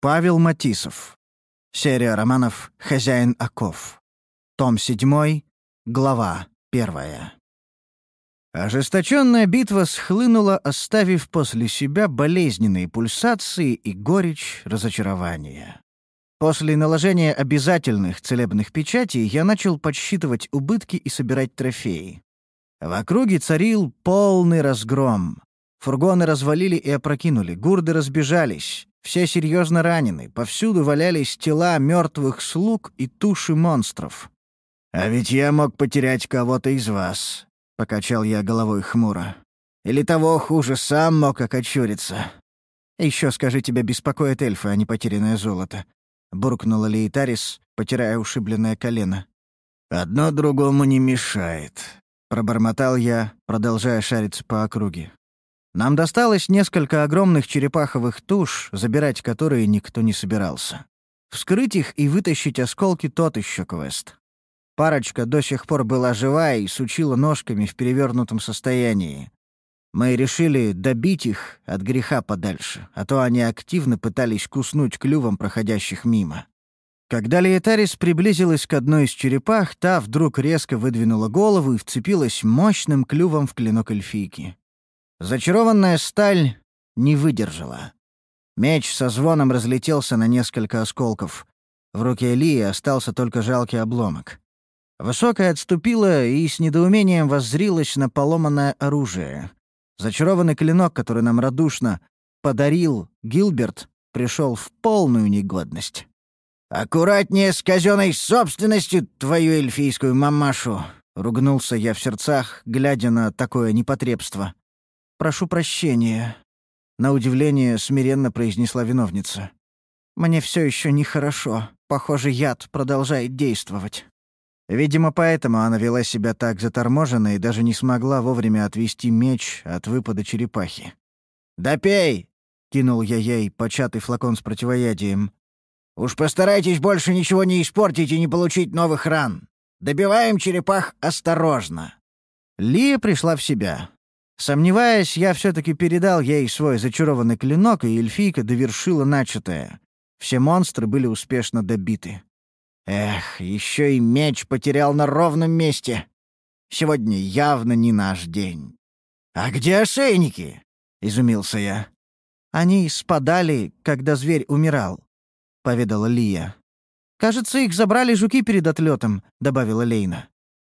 Павел Матисов. Серия романов «Хозяин оков». Том 7, глава 1. Ожесточенная битва схлынула, оставив после себя болезненные пульсации и горечь разочарования. После наложения обязательных целебных печатей я начал подсчитывать убытки и собирать трофеи. В округе царил полный разгром. Фургоны развалили и опрокинули, гурды разбежались. Все серьезно ранены, повсюду валялись тела мертвых слуг и туши монстров. «А ведь я мог потерять кого-то из вас», — покачал я головой хмуро. «Или того хуже, сам мог окочуриться». «Еще скажи, тебя беспокоит эльфы, а не потерянное золото», — буркнула Лейтарис, потирая ушибленное колено. «Одно другому не мешает», — пробормотал я, продолжая шариться по округе. Нам досталось несколько огромных черепаховых туш, забирать которые никто не собирался. Вскрыть их и вытащить осколки тот еще квест. Парочка до сих пор была живая и сучила ножками в перевернутом состоянии. Мы решили добить их от греха подальше, а то они активно пытались куснуть клювом проходящих мимо. Когда Лиетарис приблизилась к одной из черепах, та вдруг резко выдвинула голову и вцепилась мощным клювом в клинок эльфийки. Зачарованная сталь не выдержала. Меч со звоном разлетелся на несколько осколков. В руке Лии остался только жалкий обломок. Высокая отступила и с недоумением воззрилась на поломанное оружие. Зачарованный клинок, который нам радушно подарил Гилберт, пришел в полную негодность. «Аккуратнее с казенной собственностью, твою эльфийскую мамашу!» — ругнулся я в сердцах, глядя на такое непотребство. «Прошу прощения», — на удивление смиренно произнесла виновница. «Мне все еще нехорошо. Похоже, яд продолжает действовать». Видимо, поэтому она вела себя так заторможенно и даже не смогла вовремя отвести меч от выпада черепахи. «Да пей!» — кинул я ей початый флакон с противоядием. «Уж постарайтесь больше ничего не испортить и не получить новых ран. Добиваем черепах осторожно». Лия пришла в себя. Сомневаясь, я все-таки передал ей свой зачарованный клинок, и эльфийка довершила начатое. Все монстры были успешно добиты. Эх, еще и меч потерял на ровном месте. Сегодня явно не наш день. «А где ошейники?» — изумился я. «Они спадали, когда зверь умирал», — поведала Лия. «Кажется, их забрали жуки перед отлетом», — добавила Лейна.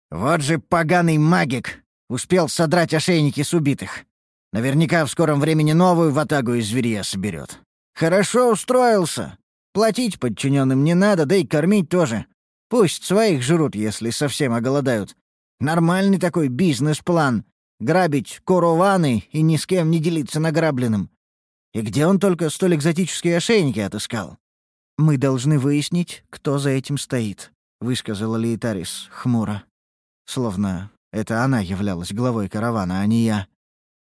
«Вот же поганый магик!» Успел содрать ошейники с убитых. Наверняка в скором времени новую ватагу из зверья соберет. Хорошо устроился. Платить подчиненным не надо, да и кормить тоже. Пусть своих жрут, если совсем оголодают. Нормальный такой бизнес-план. Грабить корованы и ни с кем не делиться награбленным. И где он только столь экзотические ошейники отыскал? «Мы должны выяснить, кто за этим стоит», — высказала Лейтарис хмуро. Словно это она являлась главой каравана, а не я.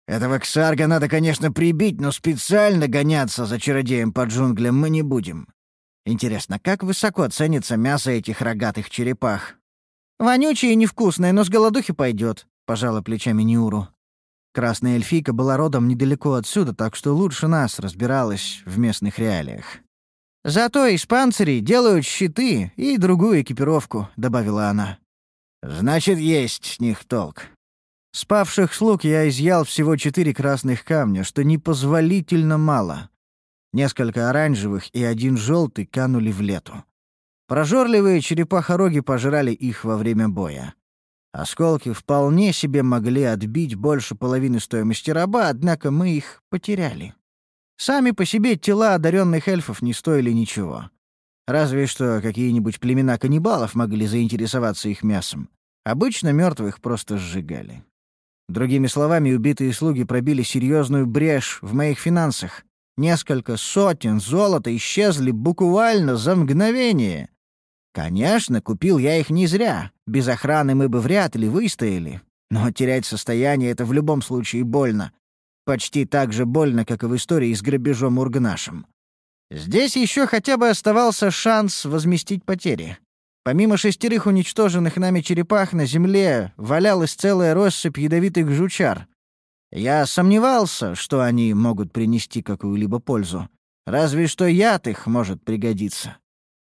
Этого ксарга надо, конечно, прибить, но специально гоняться за чародеем по джунглям мы не будем. Интересно, как высоко ценится мясо этих рогатых черепах? «Вонючее и невкусное, но с голодухи пойдет», — пожала плечами Ниуру. Красная эльфийка была родом недалеко отсюда, так что лучше нас разбиралась в местных реалиях. «Зато из панцирей делают щиты и другую экипировку», — добавила она. Значит, есть с них толк. Спавших слуг я изъял всего четыре красных камня, что непозволительно мало. Несколько оранжевых и один желтый канули в лету. Прожорливые черепахороги пожрали их во время боя. Осколки вполне себе могли отбить больше половины стоимости раба, однако мы их потеряли. Сами по себе тела одаренных эльфов не стоили ничего. Разве что какие-нибудь племена каннибалов могли заинтересоваться их мясом. Обычно мертвых просто сжигали. Другими словами, убитые слуги пробили серьезную брешь в моих финансах. Несколько сотен золота исчезли буквально за мгновение. Конечно, купил я их не зря. Без охраны мы бы вряд ли выстояли. Но терять состояние — это в любом случае больно. Почти так же больно, как и в истории с грабежом Ургнашем. Здесь еще хотя бы оставался шанс возместить потери. Помимо шестерых уничтоженных нами черепах на земле валялась целая россыпь ядовитых жучар. Я сомневался, что они могут принести какую-либо пользу. Разве что яд их может пригодиться.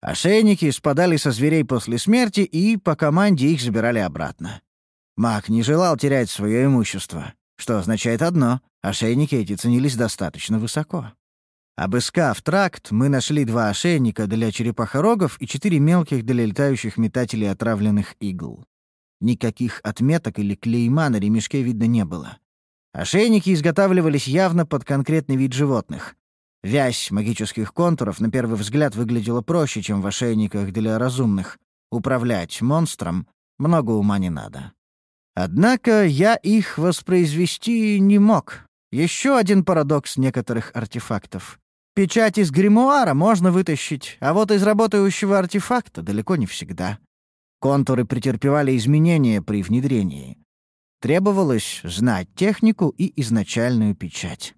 Ошейники спадали со зверей после смерти, и по команде их забирали обратно. Маг не желал терять свое имущество, что означает одно — ошейники эти ценились достаточно высоко. Обыскав тракт, мы нашли два ошейника для черепахорогов и четыре мелких для летающих метателей отравленных игл. Никаких отметок или клейма на ремешке видно не было. Ошейники изготавливались явно под конкретный вид животных. Вязь магических контуров на первый взгляд выглядела проще, чем в ошейниках для разумных. Управлять монстром много ума не надо. Однако я их воспроизвести не мог. Еще один парадокс некоторых артефактов. Печать из гримуара можно вытащить, а вот из работающего артефакта далеко не всегда. Контуры претерпевали изменения при внедрении. Требовалось знать технику и изначальную печать.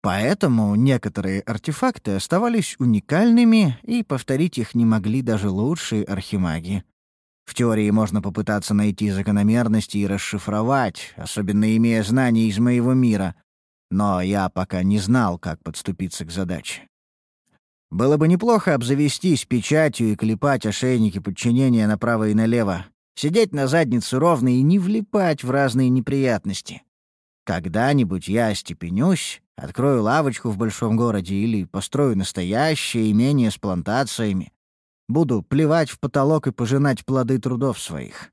Поэтому некоторые артефакты оставались уникальными, и повторить их не могли даже лучшие архимаги. В теории можно попытаться найти закономерности и расшифровать, особенно имея знания из моего мира, но я пока не знал, как подступиться к задаче. Было бы неплохо обзавестись печатью и клепать ошейники подчинения направо и налево, сидеть на заднице ровно и не влипать в разные неприятности. Когда-нибудь я остепенюсь, открою лавочку в большом городе или построю настоящее имение с плантациями, Буду плевать в потолок и пожинать плоды трудов своих.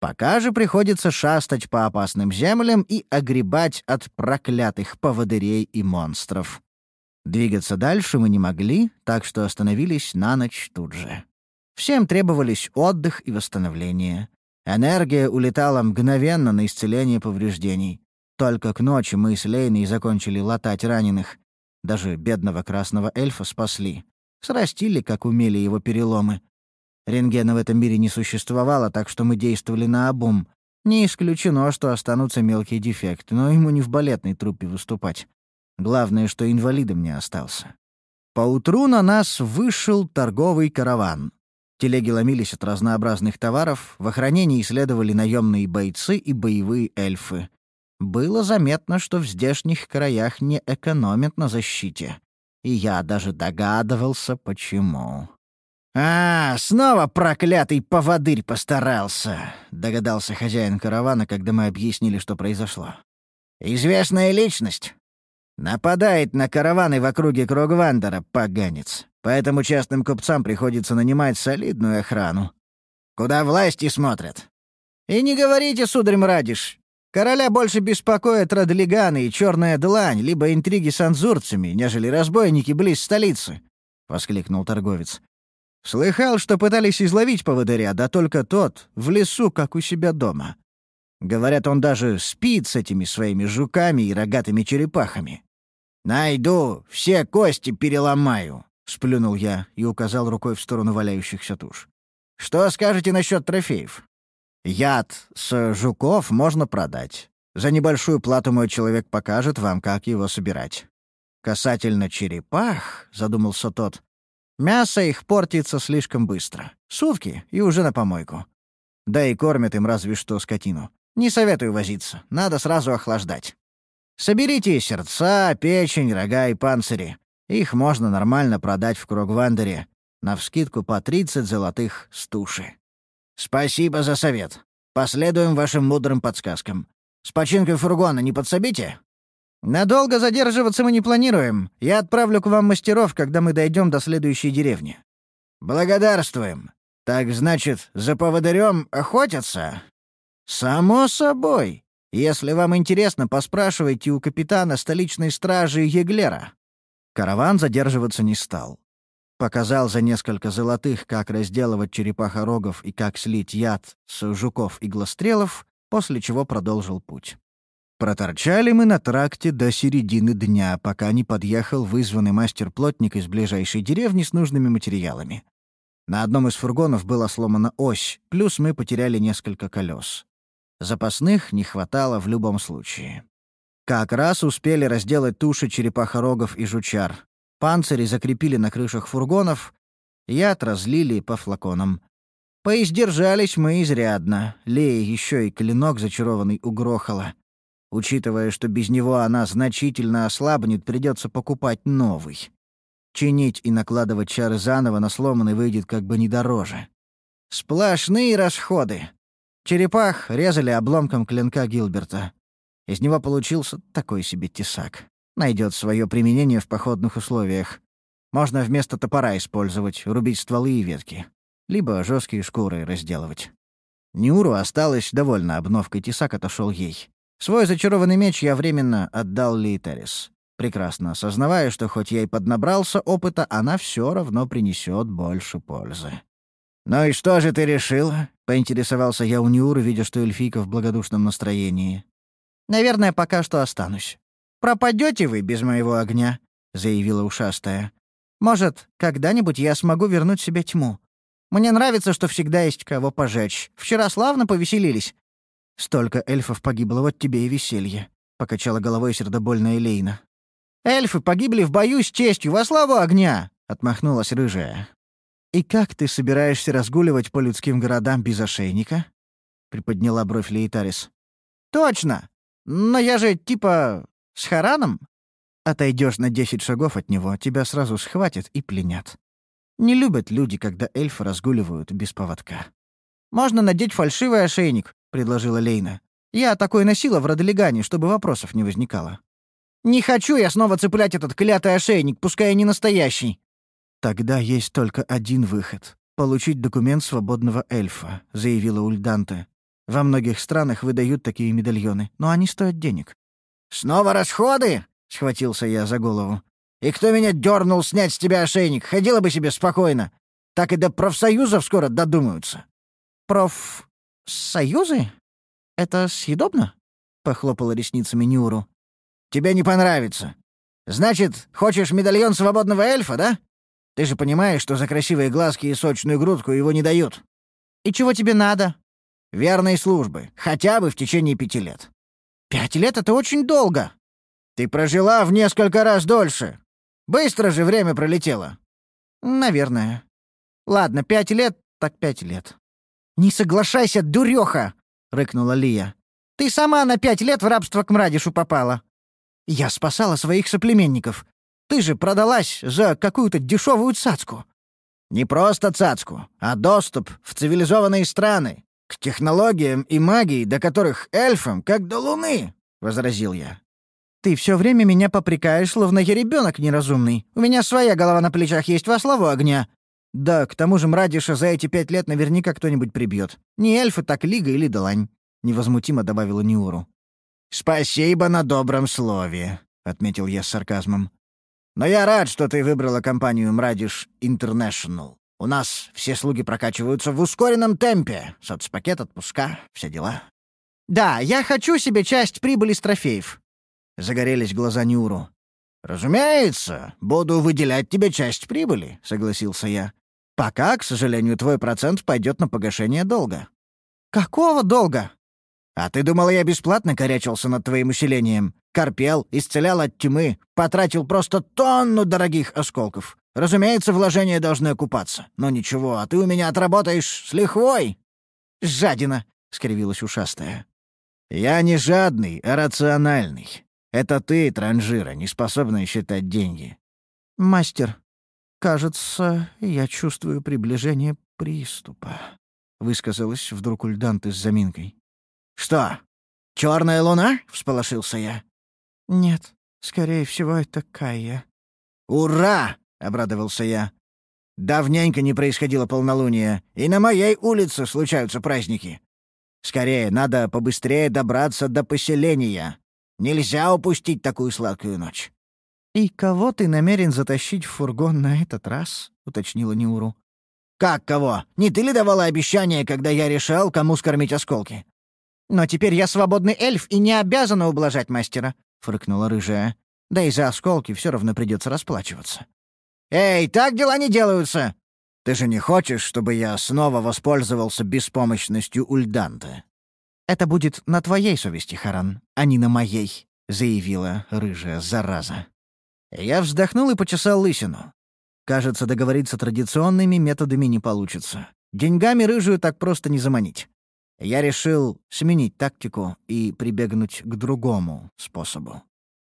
Пока же приходится шастать по опасным землям и огребать от проклятых поводырей и монстров. Двигаться дальше мы не могли, так что остановились на ночь тут же. Всем требовались отдых и восстановление. Энергия улетала мгновенно на исцеление повреждений. Только к ночи мы с Лейной закончили латать раненых. Даже бедного красного эльфа спасли. Срастили, как умели его переломы. Рентгена в этом мире не существовало, так что мы действовали на обум. Не исключено, что останутся мелкие дефекты, но ему не в балетной труппе выступать. Главное, что инвалидом не остался. Поутру на нас вышел торговый караван. Телеги ломились от разнообразных товаров, в охранении исследовали наемные бойцы и боевые эльфы. Было заметно, что в здешних краях не экономят на защите и я даже догадывался, почему. «А, снова проклятый поводырь постарался», — догадался хозяин каравана, когда мы объяснили, что произошло. «Известная личность. Нападает на караваны в округе Кругвандера, поганец. Поэтому частным купцам приходится нанимать солидную охрану. Куда власти смотрят. И не говорите, сударь Мрадиш, Короля больше беспокоят радлиганы и черная длань, либо интриги с анзурцами, нежели разбойники близ столицы», — воскликнул торговец. «Слыхал, что пытались изловить поводыря, да только тот в лесу, как у себя дома. Говорят, он даже спит с этими своими жуками и рогатыми черепахами. «Найду, все кости переломаю», — сплюнул я и указал рукой в сторону валяющихся туш. «Что скажете насчет трофеев?» Яд с жуков можно продать. За небольшую плату мой человек покажет вам, как его собирать. Касательно черепах, — задумался тот, — мясо их портится слишком быстро. Сутки и уже на помойку. Да и кормят им разве что скотину. Не советую возиться, надо сразу охлаждать. Соберите сердца, печень, рога и панцири. Их можно нормально продать в Кругвандере. Навскидку по 30 золотых с туши. «Спасибо за совет. Последуем вашим мудрым подсказкам. С починкой фургона не подсобите?» «Надолго задерживаться мы не планируем. Я отправлю к вам мастеров, когда мы дойдем до следующей деревни». «Благодарствуем. Так, значит, за поводырем охотятся?» «Само собой. Если вам интересно, поспрашивайте у капитана столичной стражи Еглера». Караван задерживаться не стал. Показал за несколько золотых, как разделывать черепахорогов и как слить яд с жуков-иглострелов, после чего продолжил путь. Проторчали мы на тракте до середины дня, пока не подъехал вызванный мастер-плотник из ближайшей деревни с нужными материалами. На одном из фургонов была сломана ось, плюс мы потеряли несколько колес. Запасных не хватало в любом случае. Как раз успели разделать туши черепахорогов и жучар. Панцири закрепили на крышах фургонов, яд разлили по флаконам. Поиздержались мы изрядно. Лея еще и клинок зачарованный угрохала. Учитывая, что без него она значительно ослабнет, придется покупать новый. чинить и накладывать чары заново на сломанный выйдет как бы не дороже. Сплошные расходы. Черепах резали обломком клинка Гилберта. Из него получился такой себе тесак. Найдет свое применение в походных условиях. Можно вместо топора использовать, рубить стволы и ветки. Либо жесткие шкуры разделывать. Нюру осталась довольна обновкой, тесак отошел ей. Свой зачарованный меч я временно отдал Лейтерис, прекрасно осознавая, что хоть я и поднабрался опыта, она все равно принесет больше пользы. «Ну и что же ты решила?» — поинтересовался я у Нюры, видя, что эльфийка в благодушном настроении. «Наверное, пока что останусь. Пропадете вы без моего огня», — заявила ушастая. «Может, когда-нибудь я смогу вернуть себе тьму. Мне нравится, что всегда есть кого пожечь. Вчера славно повеселились». «Столько эльфов погибло, вот тебе и веселье», — покачала головой сердобольная Лейна. «Эльфы погибли в бою с честью во славу огня!» — отмахнулась рыжая. «И как ты собираешься разгуливать по людским городам без ошейника?» — приподняла бровь Лейтарис. «Точно! Но я же, типа, с Хараном?» Отойдешь на десять шагов от него, тебя сразу схватят и пленят. Не любят люди, когда эльфы разгуливают без поводка. «Можно надеть фальшивый ошейник», — предложила Лейна. «Я такой носила в Роделигане, чтобы вопросов не возникало». «Не хочу я снова цеплять этот клятый ошейник, пускай и не настоящий». «Тогда есть только один выход — получить документ свободного эльфа», — заявила Ульданте. «Во многих странах выдают такие медальоны, но они стоят денег». «Снова расходы?» — схватился я за голову. «И кто меня дернул снять с тебя ошейник? Ходила бы себе спокойно. Так и до профсоюзов скоро додумаются». «Профсоюзы? Это съедобно?» — похлопала ресницами Нюру. «Тебе не понравится. Значит, хочешь медальон свободного эльфа, да? Ты же понимаешь, что за красивые глазки и сочную грудку его не дают. И чего тебе надо? Верной службы. Хотя бы в течение пяти лет. Пять лет — это очень долго. Ты прожила в несколько раз дольше. Быстро же время пролетело. Наверное. Ладно, пять лет, так пять лет. Не соглашайся, дуреха! рыкнула Лия. Ты сама на пять лет в рабство к Мрадишу попала. Я спасала своих соплеменников. Ты же продалась за какую-то дешевую цацку». «Не просто цацку, а доступ в цивилизованные страны, к технологиям и магии, до которых эльфам, как до луны», — возразил я. «Ты все время меня попрекаешь, словно я ребенок неразумный. У меня своя голова на плечах есть во славу огня. Да, к тому же Мрадиша за эти пять лет наверняка кто-нибудь прибьет. Не эльфы, так Лига или Далань», — невозмутимо добавила Неуру. «Спасибо на добром слове», — отметил я с сарказмом. Но я рад, что ты выбрала компанию Мрадиш Интернешнл. У нас все слуги прокачиваются в ускоренном темпе. Соцпакет, отпуска, все дела. Да, я хочу себе часть прибыли с трофеев. Загорелись глаза Нюру. «Разумеется, буду выделять тебе часть прибыли», — согласился я. «Пока, к сожалению, твой процент пойдет на погашение долга». «Какого долга?» «А ты думала, я бесплатно корячился над твоим усилением? Корпел, исцелял от тьмы, потратил просто тонну дорогих осколков. Разумеется, вложения должны окупаться. Но ничего, а ты у меня отработаешь с лихвой!» «Жадина!» — скривилась ушастая. «Я не жадный, а рациональный. Это ты, транжира, не способная считать деньги». «Мастер, кажется, я чувствую приближение приступа», — высказалась вдруг Ульданты с заминкой. «Что, черная луна?» — всполошился я. «Нет, скорее всего, это Кая». «Ура!» — обрадовался я. «Давненько не происходило полнолуние, и на моей улице случаются праздники. Скорее, надо побыстрее добраться до поселения. Нельзя упустить такую сладкую ночь». «И кого ты намерен затащить в фургон на этот раз?» — уточнила Неуру. «Как кого? Не ты ли давала обещание, когда я решал, кому скормить осколки? «Но теперь я свободный эльф и не обязана ублажать мастера», — фыркнула рыжая. «Да и за осколки все равно придется расплачиваться». «Эй, так дела не делаются!» «Ты же не хочешь, чтобы я снова воспользовался беспомощностью Ульданта?» «Это будет на твоей совести, Харан, а не на моей», — заявила рыжая зараза. Я вздохнул и почесал лысину. Кажется, договориться традиционными методами не получится. Деньгами рыжую так просто не заманить. Я решил сменить тактику и прибегнуть к другому способу.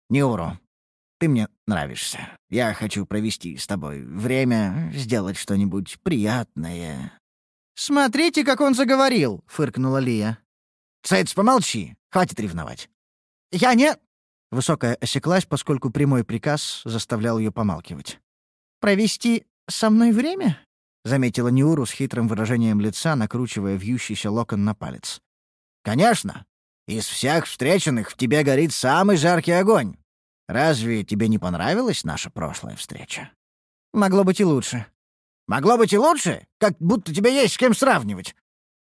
Неуру, Ты мне нравишься. Я хочу провести с тобой время, сделать что-нибудь приятное». «Смотрите, как он заговорил!» — фыркнула Лия. «Цейц, помолчи! Хватит ревновать!» «Я не...» Высокая осеклась, поскольку прямой приказ заставлял ее помалкивать. «Провести со мной время?» — заметила Неуру с хитрым выражением лица, накручивая вьющийся локон на палец. «Конечно! Из всех встреченных в тебе горит самый жаркий огонь. Разве тебе не понравилась наша прошлая встреча?» «Могло быть и лучше». «Могло быть и лучше? Как будто тебе есть с кем сравнивать».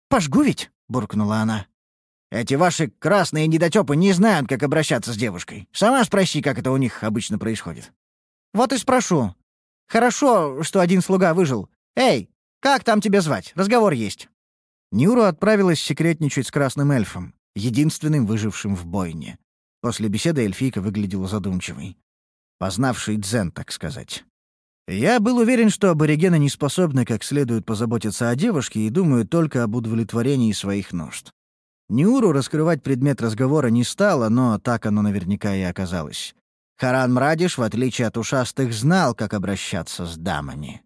«Пожгу ведь!» — буркнула она. Эти ваши красные недотёпы не знают, как обращаться с девушкой. Сама спроси, как это у них обычно происходит». «Вот и спрошу. Хорошо, что один слуга выжил. Эй, как там тебя звать? Разговор есть». Нюру отправилась секретничать с красным эльфом, единственным выжившим в бойне. После беседы эльфийка выглядела задумчивой. Познавший дзен, так сказать. Я был уверен, что аборигены не способны как следует позаботиться о девушке и думают только об удовлетворении своих нужд. Нюру раскрывать предмет разговора не стало, но так оно наверняка и оказалось. Харан Мрадиш, в отличие от ушастых, знал, как обращаться с дамами.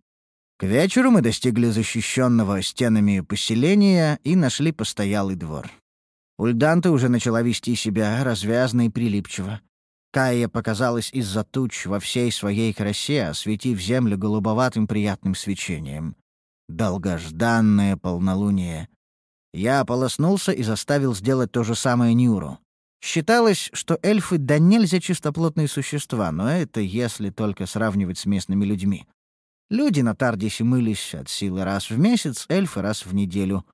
К вечеру мы достигли защищенного стенами поселения и нашли постоялый двор. Ульданта уже начала вести себя развязно и прилипчиво. Кая показалась из-за туч во всей своей красе, осветив землю голубоватым приятным свечением. Долгожданное полнолуние. Я ополоснулся и заставил сделать то же самое Нюру. Считалось, что эльфы да нельзя чистоплотные существа, но это если только сравнивать с местными людьми. Люди на Тардисе мылись от силы раз в месяц, эльфы раз в неделю.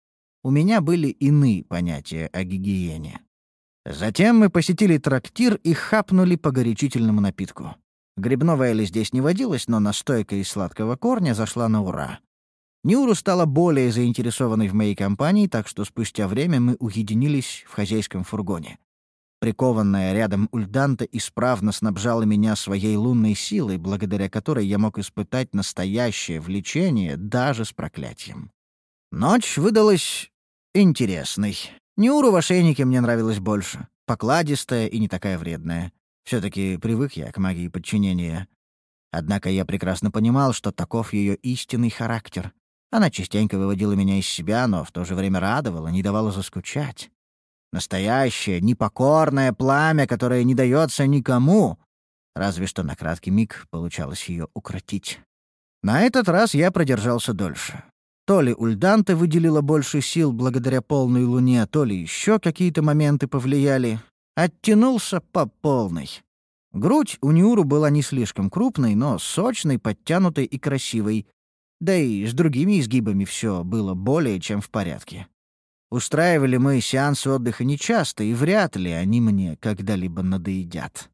У меня были иные понятия о гигиене. Затем мы посетили трактир и хапнули по горячительному напитку. Грибного эля здесь не водилось, но настойка из сладкого корня зашла на ура. Нюру стала более заинтересованной в моей компании, так что спустя время мы уединились в хозяйском фургоне. Прикованная рядом Ульданта исправно снабжала меня своей лунной силой, благодаря которой я мог испытать настоящее влечение даже с проклятием. Ночь выдалась интересной. Нюру в ошейнике мне нравилась больше. Покладистая и не такая вредная. все таки привык я к магии подчинения. Однако я прекрасно понимал, что таков ее истинный характер. Она частенько выводила меня из себя, но в то же время радовала, не давала заскучать. Настоящее, непокорное пламя, которое не дается никому. Разве что на краткий миг получалось ее укротить. На этот раз я продержался дольше. То ли Ульданта выделила больше сил благодаря полной луне, то ли еще какие-то моменты повлияли. Оттянулся по полной. Грудь у Нюру была не слишком крупной, но сочной, подтянутой и красивой, да и с другими изгибами все было более чем в порядке. Устраивали мы сеансы отдыха нечасто, и вряд ли они мне когда-либо надоедят.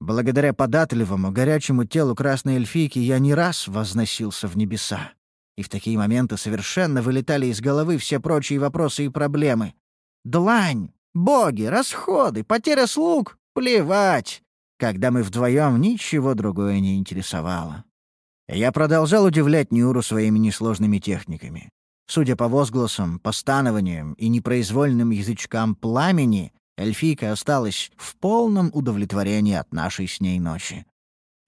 Благодаря податливому, горячему телу красной эльфийки я не раз возносился в небеса. И в такие моменты совершенно вылетали из головы все прочие вопросы и проблемы. Длань, боги, расходы, потеря слуг — плевать, когда мы вдвоем ничего другое не интересовало. Я продолжал удивлять Нюру своими несложными техниками. Судя по возгласам, постанованиям и непроизвольным язычкам пламени, эльфийка осталась в полном удовлетворении от нашей с ней ночи.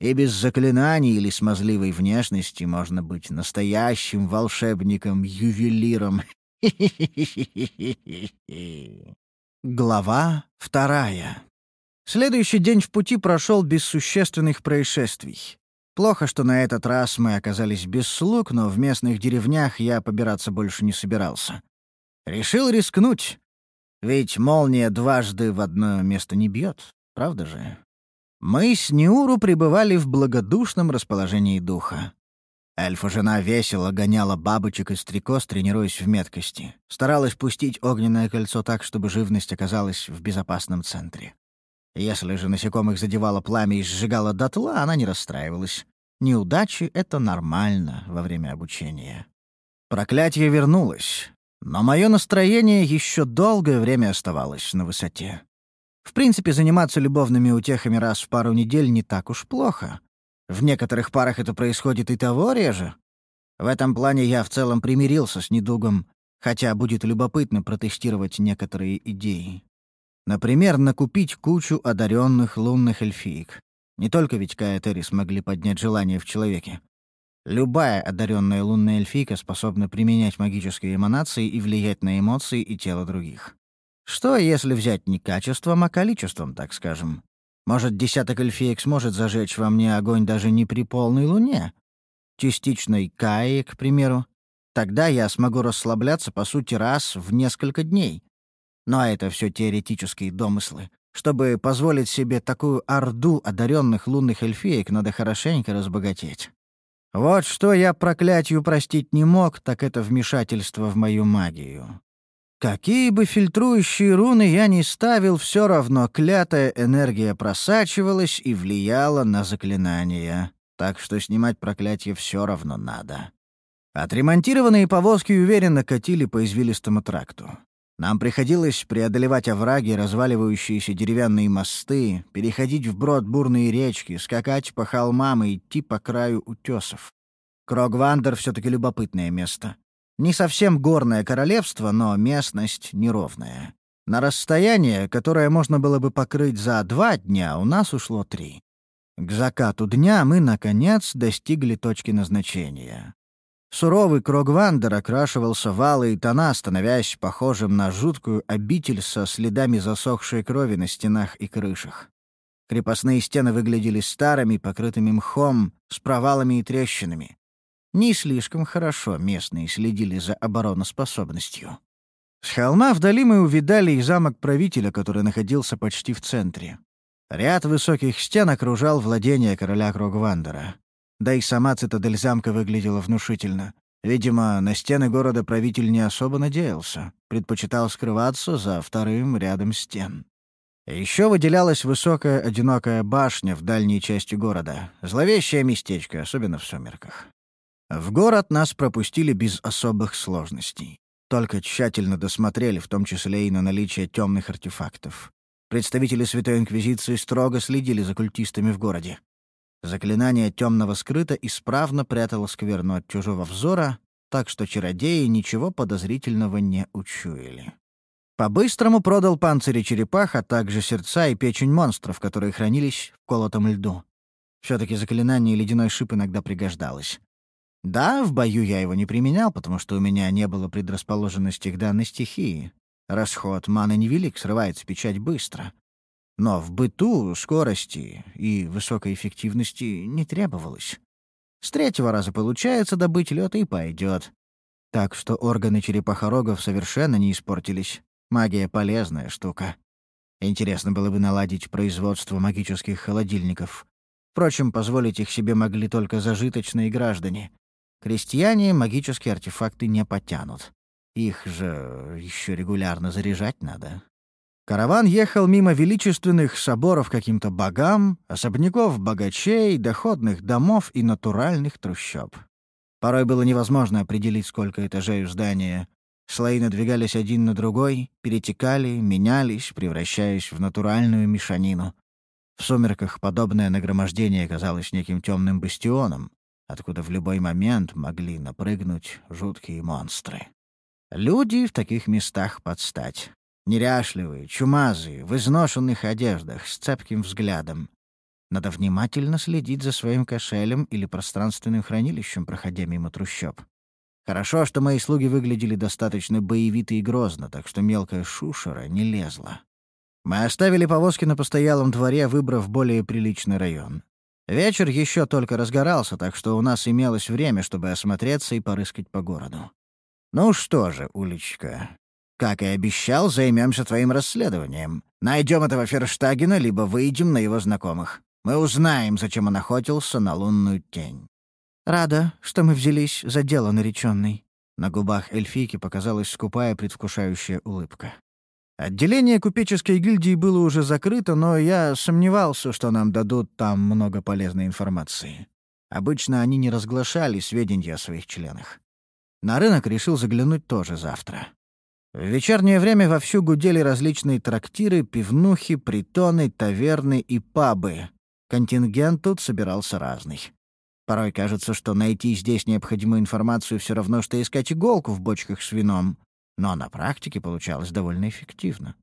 И без заклинаний или смазливой внешности можно быть настоящим волшебником-ювелиром. Глава вторая. Следующий день в пути прошел без существенных происшествий. Плохо, что на этот раз мы оказались без слуг, но в местных деревнях я побираться больше не собирался. Решил рискнуть. Ведь молния дважды в одно место не бьет, правда же? Мы с Неуру пребывали в благодушном расположении духа. Эльфа-жена весело гоняла бабочек и стрекоз, тренируясь в меткости. Старалась пустить огненное кольцо так, чтобы живность оказалась в безопасном центре. Если же насекомых задевало пламя и сжигало дотла, она не расстраивалась. Неудачи — это нормально во время обучения. Проклятие вернулось, но мое настроение еще долгое время оставалось на высоте. В принципе, заниматься любовными утехами раз в пару недель не так уж плохо. В некоторых парах это происходит и того реже. В этом плане я в целом примирился с недугом, хотя будет любопытно протестировать некоторые идеи. Например, накупить кучу одаренных лунных эльфиек. Не только ведь Каэтери смогли поднять желание в человеке. Любая одаренная лунная эльфийка способна применять магические эманации и влиять на эмоции и тело других. Что, если взять не качеством, а количеством, так скажем? Может, десяток эльфиек сможет зажечь во мне огонь даже не при полной луне? Частичной Каи, к примеру. Тогда я смогу расслабляться, по сути, раз в несколько дней. Но это все теоретические домыслы. Чтобы позволить себе такую орду одаренных лунных эльфиек, надо хорошенько разбогатеть. Вот что я проклятию простить не мог, так это вмешательство в мою магию. Какие бы фильтрующие руны я ни ставил, все равно клятая энергия просачивалась и влияла на заклинания. Так что снимать проклятие все равно надо. Отремонтированные повозки уверенно катили по извилистому тракту. Нам приходилось преодолевать овраги, разваливающиеся деревянные мосты, переходить вброд бурные речки, скакать по холмам и идти по краю утесов. Крогвандер все-таки любопытное место. Не совсем горное королевство, но местность неровная. На расстояние, которое можно было бы покрыть за два дня, у нас ушло три. К закату дня мы, наконец, достигли точки назначения. Суровый Крогвандер окрашивался в алые тона, становясь похожим на жуткую обитель со следами засохшей крови на стенах и крышах. Крепостные стены выглядели старыми, покрытыми мхом, с провалами и трещинами. Не слишком хорошо местные следили за обороноспособностью. С холма вдали мы увидали и замок правителя, который находился почти в центре. Ряд высоких стен окружал владение короля Крогвандера. Да и сама цитадель замка выглядела внушительно. Видимо, на стены города правитель не особо надеялся, предпочитал скрываться за вторым рядом стен. Еще выделялась высокая одинокая башня в дальней части города, зловещее местечко, особенно в сумерках. В город нас пропустили без особых сложностей. Только тщательно досмотрели, в том числе и на наличие темных артефактов. Представители Святой Инквизиции строго следили за культистами в городе. Заклинание темного скрыта исправно прятало скверну от чужого взора, так что чародеи ничего подозрительного не учуяли. По-быстрому продал панцири черепах, а также сердца и печень монстров, которые хранились в колотом льду. Все-таки заклинание ледяной шип иногда пригождалось. Да, в бою я его не применял, потому что у меня не было предрасположенности к данной стихии. Расход маны невелик, срывается печать быстро. Но в быту скорости и высокой эффективности не требовалось. С третьего раза получается добыть лед и пойдет. Так что органы черепахорогов совершенно не испортились. Магия — полезная штука. Интересно было бы наладить производство магических холодильников. Впрочем, позволить их себе могли только зажиточные граждане. Крестьяне магические артефакты не потянут. Их же еще регулярно заряжать надо. Караван ехал мимо величественных соборов каким-то богам, особняков богачей, доходных домов и натуральных трущоб. Порой было невозможно определить, сколько этажей у здания. Слои надвигались один на другой, перетекали, менялись, превращаясь в натуральную мешанину. В сумерках подобное нагромождение казалось неким темным бастионом, откуда в любой момент могли напрыгнуть жуткие монстры. Люди в таких местах подстать. Неряшливые, чумазые, в изношенных одеждах, с цепким взглядом. Надо внимательно следить за своим кошелем или пространственным хранилищем, проходя мимо трущоб. Хорошо, что мои слуги выглядели достаточно боевито и грозно, так что мелкая шушера не лезла. Мы оставили повозки на постоялом дворе, выбрав более приличный район. Вечер еще только разгорался, так что у нас имелось время, чтобы осмотреться и порыскать по городу. Ну что же, уличка, как и обещал, займемся твоим расследованием. Найдем этого Ферштагена, либо выйдем на его знакомых. Мы узнаем, зачем он охотился на лунную тень. Рада, что мы взялись за дело нареченный. На губах эльфийки показалась скупая предвкушающая улыбка. Отделение купеческой гильдии было уже закрыто, но я сомневался, что нам дадут там много полезной информации. Обычно они не разглашали сведения о своих членах. На рынок решил заглянуть тоже завтра. В вечернее время вовсю гудели различные трактиры, пивнухи, притоны, таверны и пабы. Контингент тут собирался разный. Порой кажется, что найти здесь необходимую информацию все равно, что искать иголку в бочках с вином. Но на практике получалось довольно эффективно.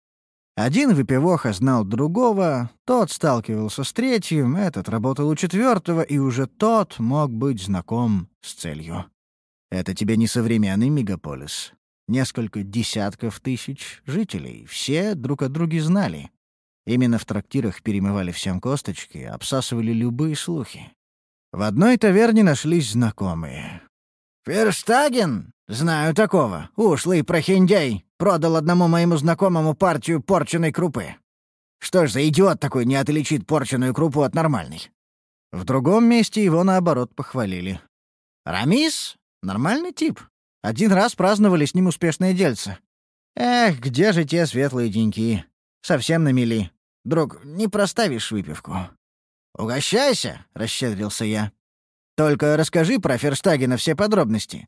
Один выпивоха знал другого, тот сталкивался с третьим, этот работал у четвертого, и уже тот мог быть знаком с целью. Это тебе не современный мегаполис. Несколько десятков тысяч жителей, все друг о друге знали. Именно в трактирах перемывали всем косточки, обсасывали любые слухи. В одной таверне нашлись знакомые. «Ферштаген? Знаю такого. Ушлый прохиндей. Продал одному моему знакомому партию порченой крупы. Что ж за идиот такой не отличит порченую крупу от нормальной?» В другом месте его, наоборот, похвалили. «Рамис? Нормальный тип. Один раз праздновали с ним успешное дельце. Эх, где же те светлые деньки? Совсем на мели. Друг, не проставишь выпивку. «Угощайся!» — расщедрился я. «Только расскажи про Ферштагена все подробности.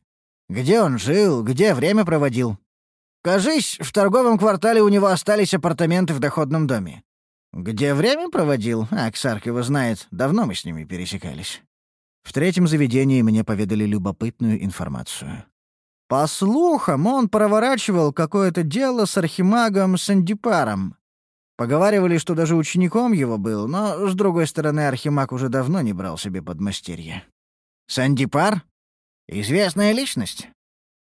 Где он жил, где время проводил?» «Кажись, в торговом квартале у него остались апартаменты в доходном доме. Где время проводил? А, его знает. Давно мы с ними пересекались». В третьем заведении мне поведали любопытную информацию. По слухам, он проворачивал какое-то дело с архимагом Сандипаром. Поговаривали, что даже учеником его был, но, с другой стороны, архимаг уже давно не брал себе подмастерье. Сандипар? Известная личность.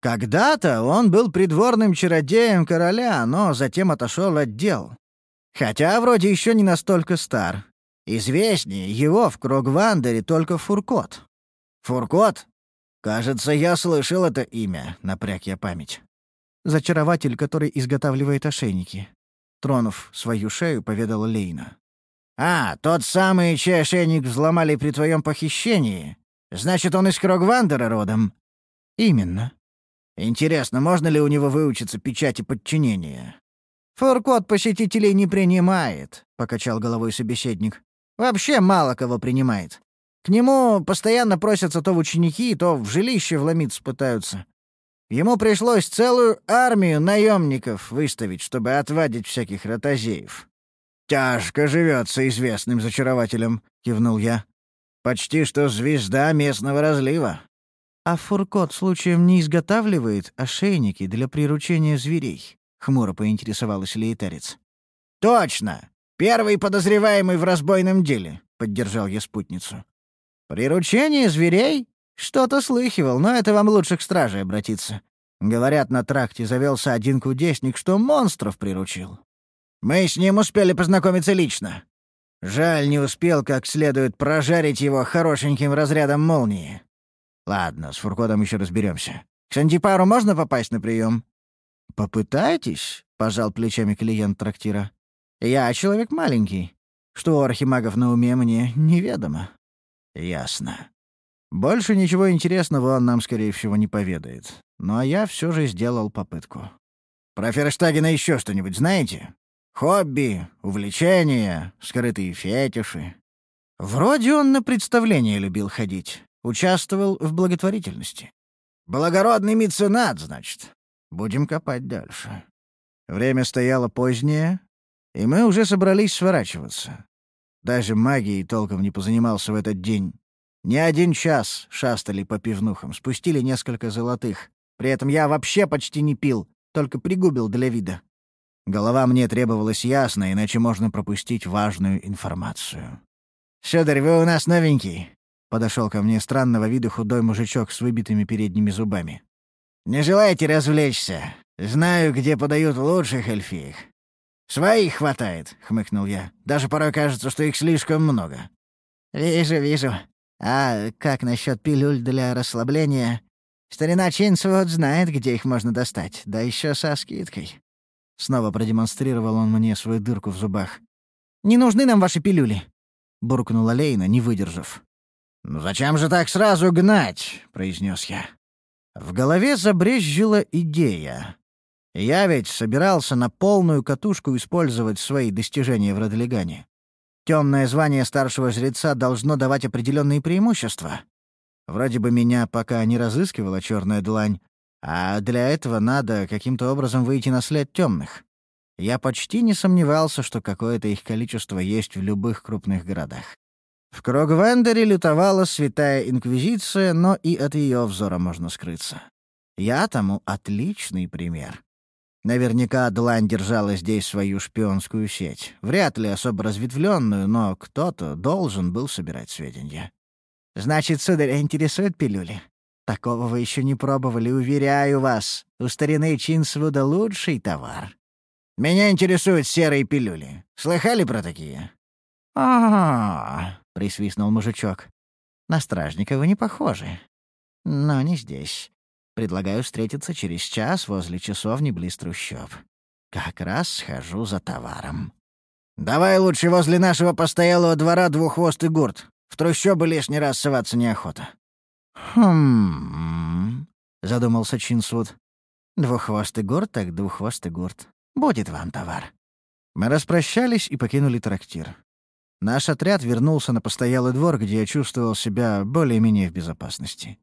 Когда-то он был придворным чародеем короля, но затем отошел от дел. Хотя вроде еще не настолько стар. Известнее его в Крогвандере только Фуркот. Фуркот? Кажется, я слышал это имя, напряг я память. Зачарователь, который изготавливает ошейники. Тронув свою шею, поведал Лейна. «А, тот самый, чей ошейник взломали при твоем похищении. Значит, он из Крогвандера родом?» «Именно». «Интересно, можно ли у него выучиться печати подчинения?» «Фуркот посетителей не принимает», — покачал головой собеседник. «Вообще мало кого принимает. К нему постоянно просятся то в ученики, то в жилище вломиться пытаются. Ему пришлось целую армию наемников выставить, чтобы отвадить всяких ротозеев. «Тяжко живется известным зачарователем», — кивнул я. «Почти что звезда местного разлива». «А Фуркот случаем не изготавливает ошейники для приручения зверей?» — хмуро поинтересовалась лейтарец. «Точно! Первый подозреваемый в разбойном деле», — поддержал я спутницу. «Приручение зверей? Что-то слыхивал, но это вам лучше к страже обратиться. Говорят, на тракте завелся один кудесник, что монстров приручил. Мы с ним успели познакомиться лично. Жаль, не успел как следует прожарить его хорошеньким разрядом молнии. Ладно, с Фуркодом еще разберемся. К Сантипару можно попасть на прием? Попытайтесь, пожал плечами клиент трактира. Я человек маленький. Что у архимагов на уме мне неведомо. Ясно. Больше ничего интересного он нам, скорее всего, не поведает. Ну а я все же сделал попытку. «Про Ферштагена еще что-нибудь знаете? Хобби, увлечения, скрытые фетиши?» Вроде он на представление любил ходить. Участвовал в благотворительности. Благородный меценат, значит. Будем копать дальше. Время стояло позднее, и мы уже собрались сворачиваться. Даже магией толком не позанимался в этот день. Не один час шастали по пивнухам, спустили несколько золотых. При этом я вообще почти не пил, только пригубил для вида. Голова мне требовалась ясно, иначе можно пропустить важную информацию. «Сударь, вы у нас новенький», — подошел ко мне странного вида худой мужичок с выбитыми передними зубами. «Не желаете развлечься? Знаю, где подают лучших эльфиек». «Своих хватает», — хмыкнул я. «Даже порой кажется, что их слишком много». «Вижу, вижу», а как насчет пилюль для расслабления? Старина Чинсвуд знает, где их можно достать, да еще со скидкой. Снова продемонстрировал он мне свою дырку в зубах. «Не нужны нам ваши пилюли», — буркнула Лейна, не выдержав. «Ну зачем же так сразу гнать?» — произнес я. В голове забрезжила идея. Я ведь собирался на полную катушку использовать свои достижения в Родлигане. Темное звание старшего жреца должно давать определенные преимущества. Вроде бы меня пока не разыскивала черная длань, а для этого надо каким-то образом выйти на след темных. Я почти не сомневался, что какое-то их количество есть в любых крупных городах. В Крогвендере лютовала святая инквизиция, но и от ее взора можно скрыться. Я тому отличный пример. Наверняка Длань держала здесь свою шпионскую сеть. Вряд ли особо разветвленную, но кто-то должен был собирать сведения. «Значит, сударь, интересует пилюли? Такого вы еще не пробовали, уверяю вас. У старины Чинсвуда лучший товар». «Меня интересуют серые пилюли. Слыхали про такие?» «А-а-а», — присвистнул мужичок. «На стражника вы не похожи. Но не здесь. Предлагаю встретиться через час возле часовни близ трущоб. Как раз схожу за товаром». «Давай лучше возле нашего постоялого двора двуххвостый гурт. В трущобы лишний раз соваться неохота». «Хм...» — задумался Чинсуд. «Двуххвостый гурт так двуххвостый гурт. Будет вам товар». Мы распрощались и покинули трактир. Наш отряд вернулся на постоялый двор, где я чувствовал себя более-менее в безопасности.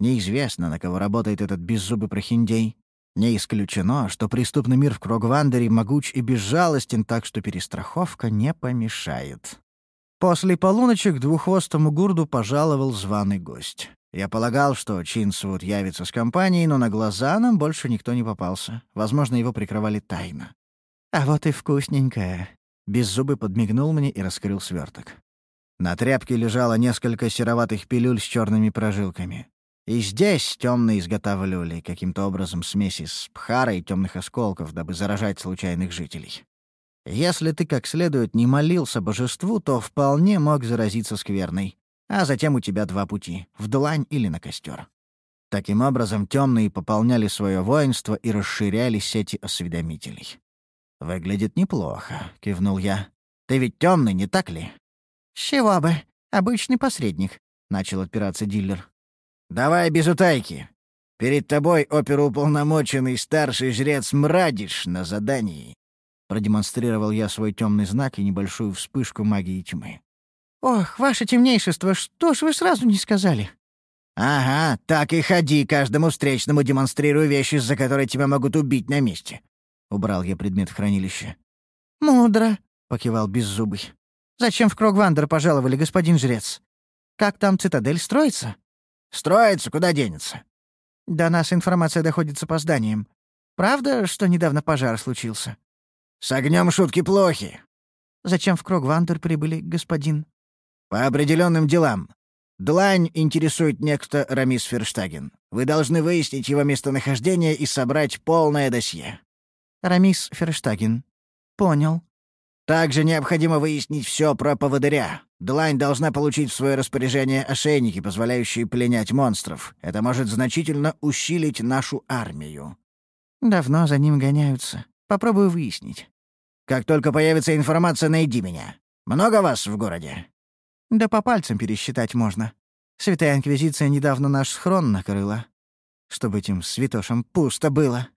Неизвестно, на кого работает этот беззубый прохиндей. Не исключено, что преступный мир в Крогвандере могуч и безжалостен, так что перестраховка не помешает. После полуночи к двуххвостому гурду пожаловал званый гость. Я полагал, что Чинсвуд явится с компанией, но на глаза нам больше никто не попался. Возможно, его прикрывали тайно. «А вот и вкусненькое», Беззубый подмигнул мне и раскрыл сверток. На тряпке лежало несколько сероватых пилюль с черными прожилками. И здесь темные изготавливали каким-то образом смеси с пхарой и темных осколков, дабы заражать случайных жителей. Если ты как следует не молился божеству, то вполне мог заразиться скверной. А затем у тебя два пути — в длань или на костер. Таким образом, темные пополняли свое воинство и расширяли сети осведомителей. «Выглядит неплохо», — кивнул я. «Ты ведь темный, не так ли?» «С чего бы? Обычный посредник», — начал отпираться дилер. «Давай без утайки. Перед тобой оперуполномоченный старший жрец Мрадиш на задании». Продемонстрировал я свой темный знак и небольшую вспышку магии тьмы. «Ох, ваше темнейшество, что ж вы сразу не сказали?» «Ага, так и ходи каждому встречному, демонстрируя вещи, за которые тебя могут убить на месте. — убрал я предмет в хранилище. «Мудро», — покивал Беззубый. «Зачем в Крогвандер пожаловали, господин жрец? Как там цитадель строится?» «Строится, куда денется?» «До нас информация доходит с опозданием. Правда, что недавно пожар случился?» «С огнем шутки плохи». «Зачем в Крогвандер прибыли, господин?» «По определенным делам. Длань интересует некто Рамис Ферштаген. Вы должны выяснить его местонахождение и собрать полное досье». Рамис Ферштаген. Понял. Также необходимо выяснить все про поводыря. Длань должна получить в свое распоряжение ошейники, позволяющие пленять монстров. Это может значительно усилить нашу армию. Давно за ним гоняются. Попробую выяснить. Как только появится информация, найди меня. Много вас в городе? Да по пальцам пересчитать можно. Святая Инквизиция недавно наш схрон накрыла. Чтобы этим святошам пусто было.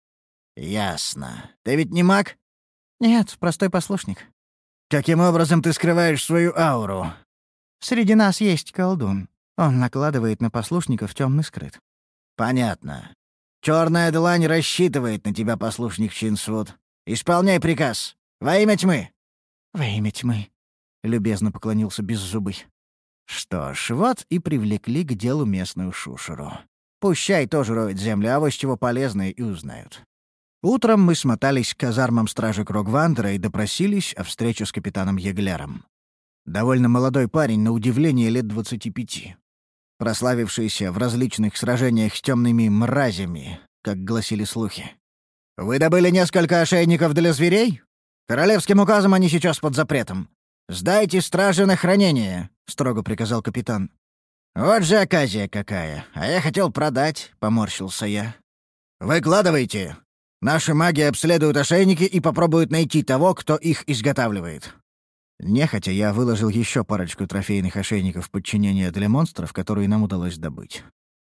«Ясно. Ты ведь не маг?» «Нет, простой послушник». «Каким образом ты скрываешь свою ауру?» «Среди нас есть колдун. Он накладывает на послушников темный скрыт». «Понятно. Черная длань рассчитывает на тебя, послушник Чинсвуд. Исполняй приказ. Во имя тьмы». «Во имя тьмы», — любезно поклонился Беззубый. Что ж, вот и привлекли к делу местную шушеру. Пущай тоже роет землю, а вот чего полезное и узнают. Утром мы смотались к казармам стражи Крогвандера и допросились о встрече с капитаном Еглером. Довольно молодой парень, на удивление, лет 25. Прославившийся в различных сражениях с темными мразями, как гласили слухи. «Вы добыли несколько ошейников для зверей? Королевским указом они сейчас под запретом. Сдайте стражи на хранение», — строго приказал капитан. «Вот же оказия какая. А я хотел продать», — поморщился я. «Выкладывайте», Наши маги обследуют ошейники и попробуют найти того, кто их изготавливает». Нехотя я выложил еще парочку трофейных ошейников подчинения для монстров, которые нам удалось добыть.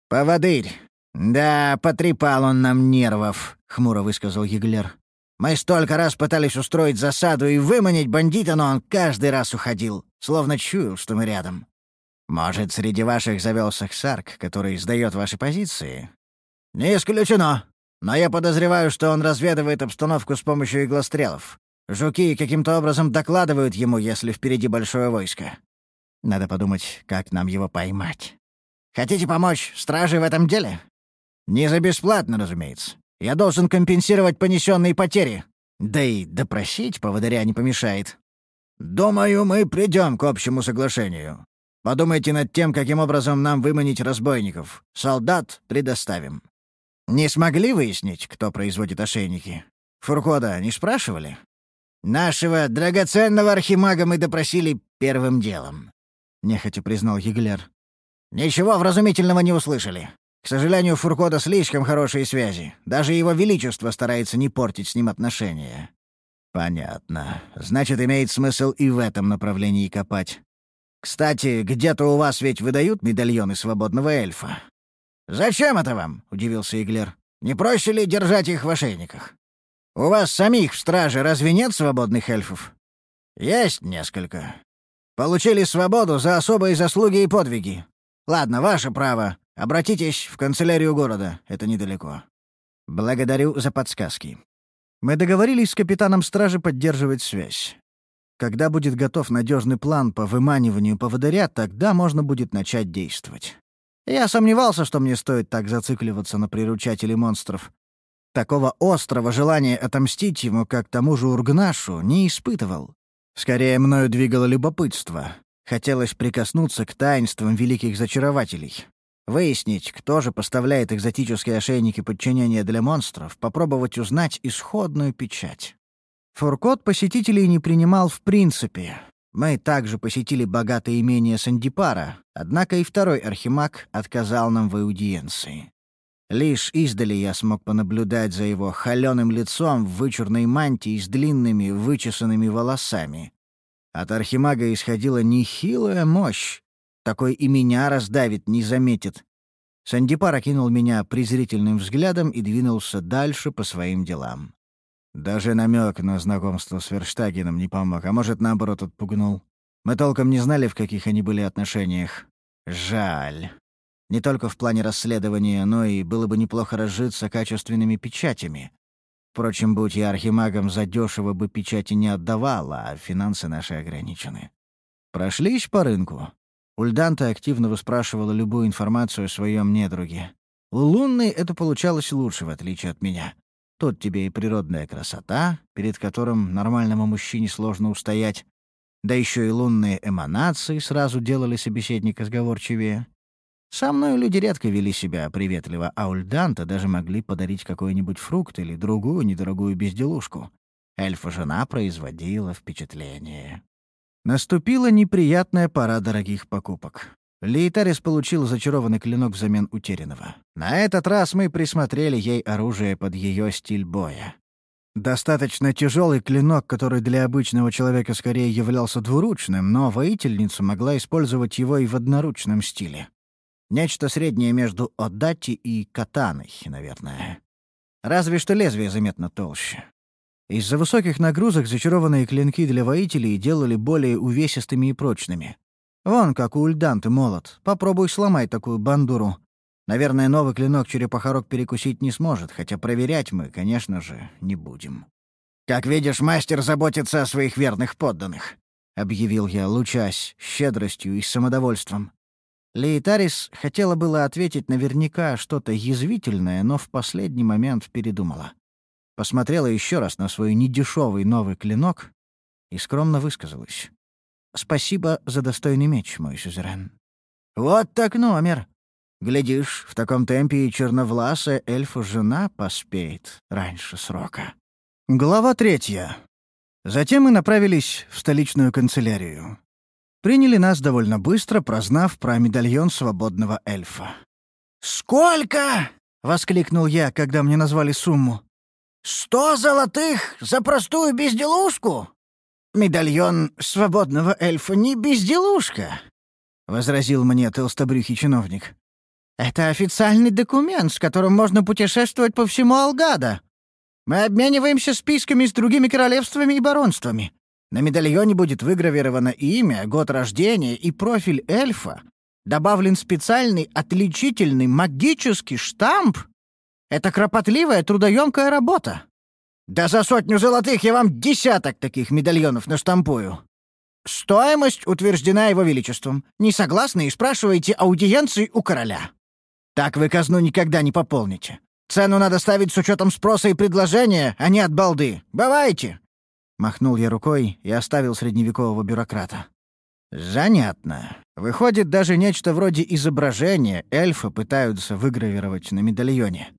«Поводырь! Да, потрепал он нам нервов», — хмуро высказал Еглер. «Мы столько раз пытались устроить засаду и выманить бандита, но он каждый раз уходил, словно чуял, что мы рядом. Может, среди ваших завелся Ксарк, который сдает ваши позиции?» «Не исключено», но я подозреваю, что он разведывает обстановку с помощью иглострелов. Жуки каким-то образом докладывают ему, если впереди большое войско. Надо подумать, как нам его поймать. Хотите помочь страже в этом деле? Не за бесплатно, разумеется. Я должен компенсировать понесенные потери. Да и допросить поводыря не помешает. Думаю, мы придем к общему соглашению. Подумайте над тем, каким образом нам выманить разбойников. Солдат предоставим. Не смогли выяснить, кто производит ошейники? Фуркода не спрашивали? Нашего драгоценного архимага мы допросили первым делом. Нехотя признал Еглер. Ничего вразумительного не услышали. К сожалению, у Фуркода слишком хорошие связи. Даже его величество старается не портить с ним отношения. Понятно. Значит, имеет смысл и в этом направлении копать. Кстати, где-то у вас ведь выдают медальоны свободного эльфа. Зачем это вам? удивился Иглер. Не проще ли держать их в ошейниках? У вас самих в страже разве нет свободных эльфов? Есть несколько. Получили свободу за особые заслуги и подвиги. Ладно, ваше право. Обратитесь в канцелярию города, это недалеко. Благодарю за подсказки. Мы договорились с капитаном стражи поддерживать связь. Когда будет готов надежный план по выманиванию поводыря, тогда можно будет начать действовать. Я сомневался, что мне стоит так зацикливаться на приручателе монстров. Такого острого желания отомстить ему, как тому же Ургнашу, не испытывал. Скорее, мною двигало любопытство. Хотелось прикоснуться к таинствам великих зачарователей. Выяснить, кто же поставляет экзотические ошейники подчинения для монстров, попробовать узнать исходную печать. Фуркот посетителей не принимал в принципе. Мы также посетили богатое имение Сандипара, однако и второй архимаг отказал нам в аудиенции. Лишь издали я смог понаблюдать за его холеным лицом в вычурной мантии с длинными вычесанными волосами. От архимага исходила нехилая мощь, такой и меня раздавит, не заметит. Сандипар окинул меня презрительным взглядом и двинулся дальше по своим делам. Даже намек на знакомство с Верштагеном не помог, а может, наоборот, отпугнул. Мы толком не знали, в каких они были отношениях. Жаль. Не только в плане расследования, но и было бы неплохо разжиться качественными печатями. Впрочем, будь я архимагом, задешево бы печати не отдавал, а финансы наши ограничены. Прошлись по рынку. Ульданта активно выспрашивала любую информацию о своем недруге. У Лунной это получалось лучше, в отличие от меня. Тут тебе и природная красота, перед которым нормальному мужчине сложно устоять, да еще и лунные эманации сразу делали собеседника сговорчивее. Со мной люди редко вели себя приветливо, а Ульданта даже могли подарить какой-нибудь фрукт или другую недорогую безделушку. Эльфа-жена производила впечатление. Наступила неприятная пора дорогих покупок. Лейтарис получил зачарованный клинок взамен утерянного. На этот раз мы присмотрели ей оружие под ее стиль боя. Достаточно тяжелый клинок, который для обычного человека скорее являлся двуручным, но воительница могла использовать его и в одноручном стиле. Нечто среднее между Одати и Катаной, наверное. Разве что лезвие заметно толще. Из-за высоких нагрузок зачарованные клинки для воителей делали более увесистыми и прочными. Вон как у Ульданты молот. Попробуй сломай такую бандуру. Наверное, новый клинок черепахорок перекусить не сможет, хотя проверять мы, конечно же, не будем. «Как видишь, мастер заботится о своих верных подданных», — объявил я, лучась, щедростью и самодовольством. Лейтарис хотела было ответить наверняка что-то язвительное, но в последний момент передумала посмотрела еще раз на свой недешевый новый клинок и скромно высказалась. «Спасибо за достойный меч, мой сюзерен». «Вот так номер. Глядишь, в таком темпе и черновласая эльфа-жена поспеет раньше срока». Глава третья. Затем мы направились в столичную канцелярию. Приняли нас довольно быстро, прознав про медальон свободного эльфа. «Сколько?» — воскликнул я, когда мне назвали сумму. «Сто золотых за простую безделушку?» «Медальон свободного эльфа не безделушка», — возразил мне толстобрюхий чиновник. «Это официальный документ, с которым можно путешествовать по всему Алгада. Мы обмениваемся списками с другими королевствами и баронствами. На медальоне будет выгравировано имя, год рождения и профиль эльфа. Добавлен специальный отличительный магический штамп — это кропотливая, трудоемкая работа. Да за сотню золотых я вам десяток таких медальонов наштампую. Стоимость утверждена его величеством. Не согласны и спрашиваете аудиенции у короля. Так вы казну никогда не пополните. Цену надо ставить с учетом спроса и предложения, а не от балды. Бывайте!» Махнул я рукой и оставил средневекового бюрократа. «Занятно. Выходит, даже нечто вроде изображения эльфа пытаются выгравировать на медальоне.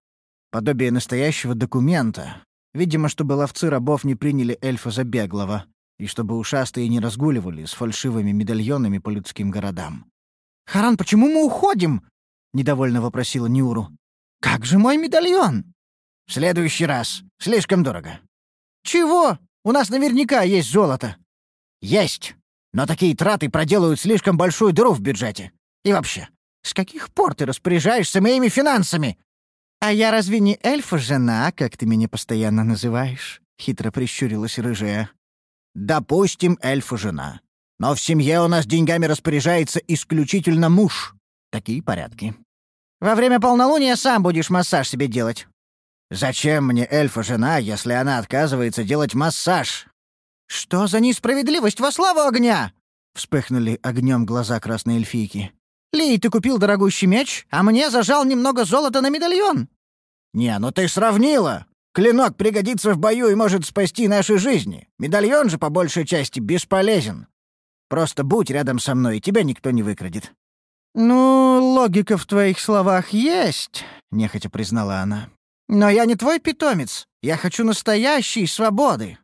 Подобие настоящего документа. Видимо, чтобы ловцы рабов не приняли эльфа за беглого, и чтобы ушастые не разгуливали с фальшивыми медальонами по людским городам. «Харан, почему мы уходим?» — недовольно вопросила Нюру. «Как же мой медальон?» «В следующий раз. Слишком дорого». «Чего? У нас наверняка есть золото». «Есть. Но такие траты проделают слишком большую дыру в бюджете. И вообще, с каких пор ты распоряжаешься моими финансами?» «А я разве не эльфа-жена, как ты меня постоянно называешь?» — хитро прищурилась рыжая. «Допустим, эльфа-жена. Но в семье у нас деньгами распоряжается исключительно муж. Такие порядки. Во время полнолуния сам будешь массаж себе делать». «Зачем мне эльфа-жена, если она отказывается делать массаж?» «Что за несправедливость во славу огня?» — вспыхнули огнем глаза красной эльфийки. «Лей, ты купил дорогущий меч, а мне зажал немного золота на медальон». «Не, ну ты сравнила! Клинок пригодится в бою и может спасти наши жизни. Медальон же, по большей части, бесполезен. Просто будь рядом со мной, и тебя никто не выкрадет». «Ну, логика в твоих словах есть», — нехотя признала она. «Но я не твой питомец. Я хочу настоящей свободы».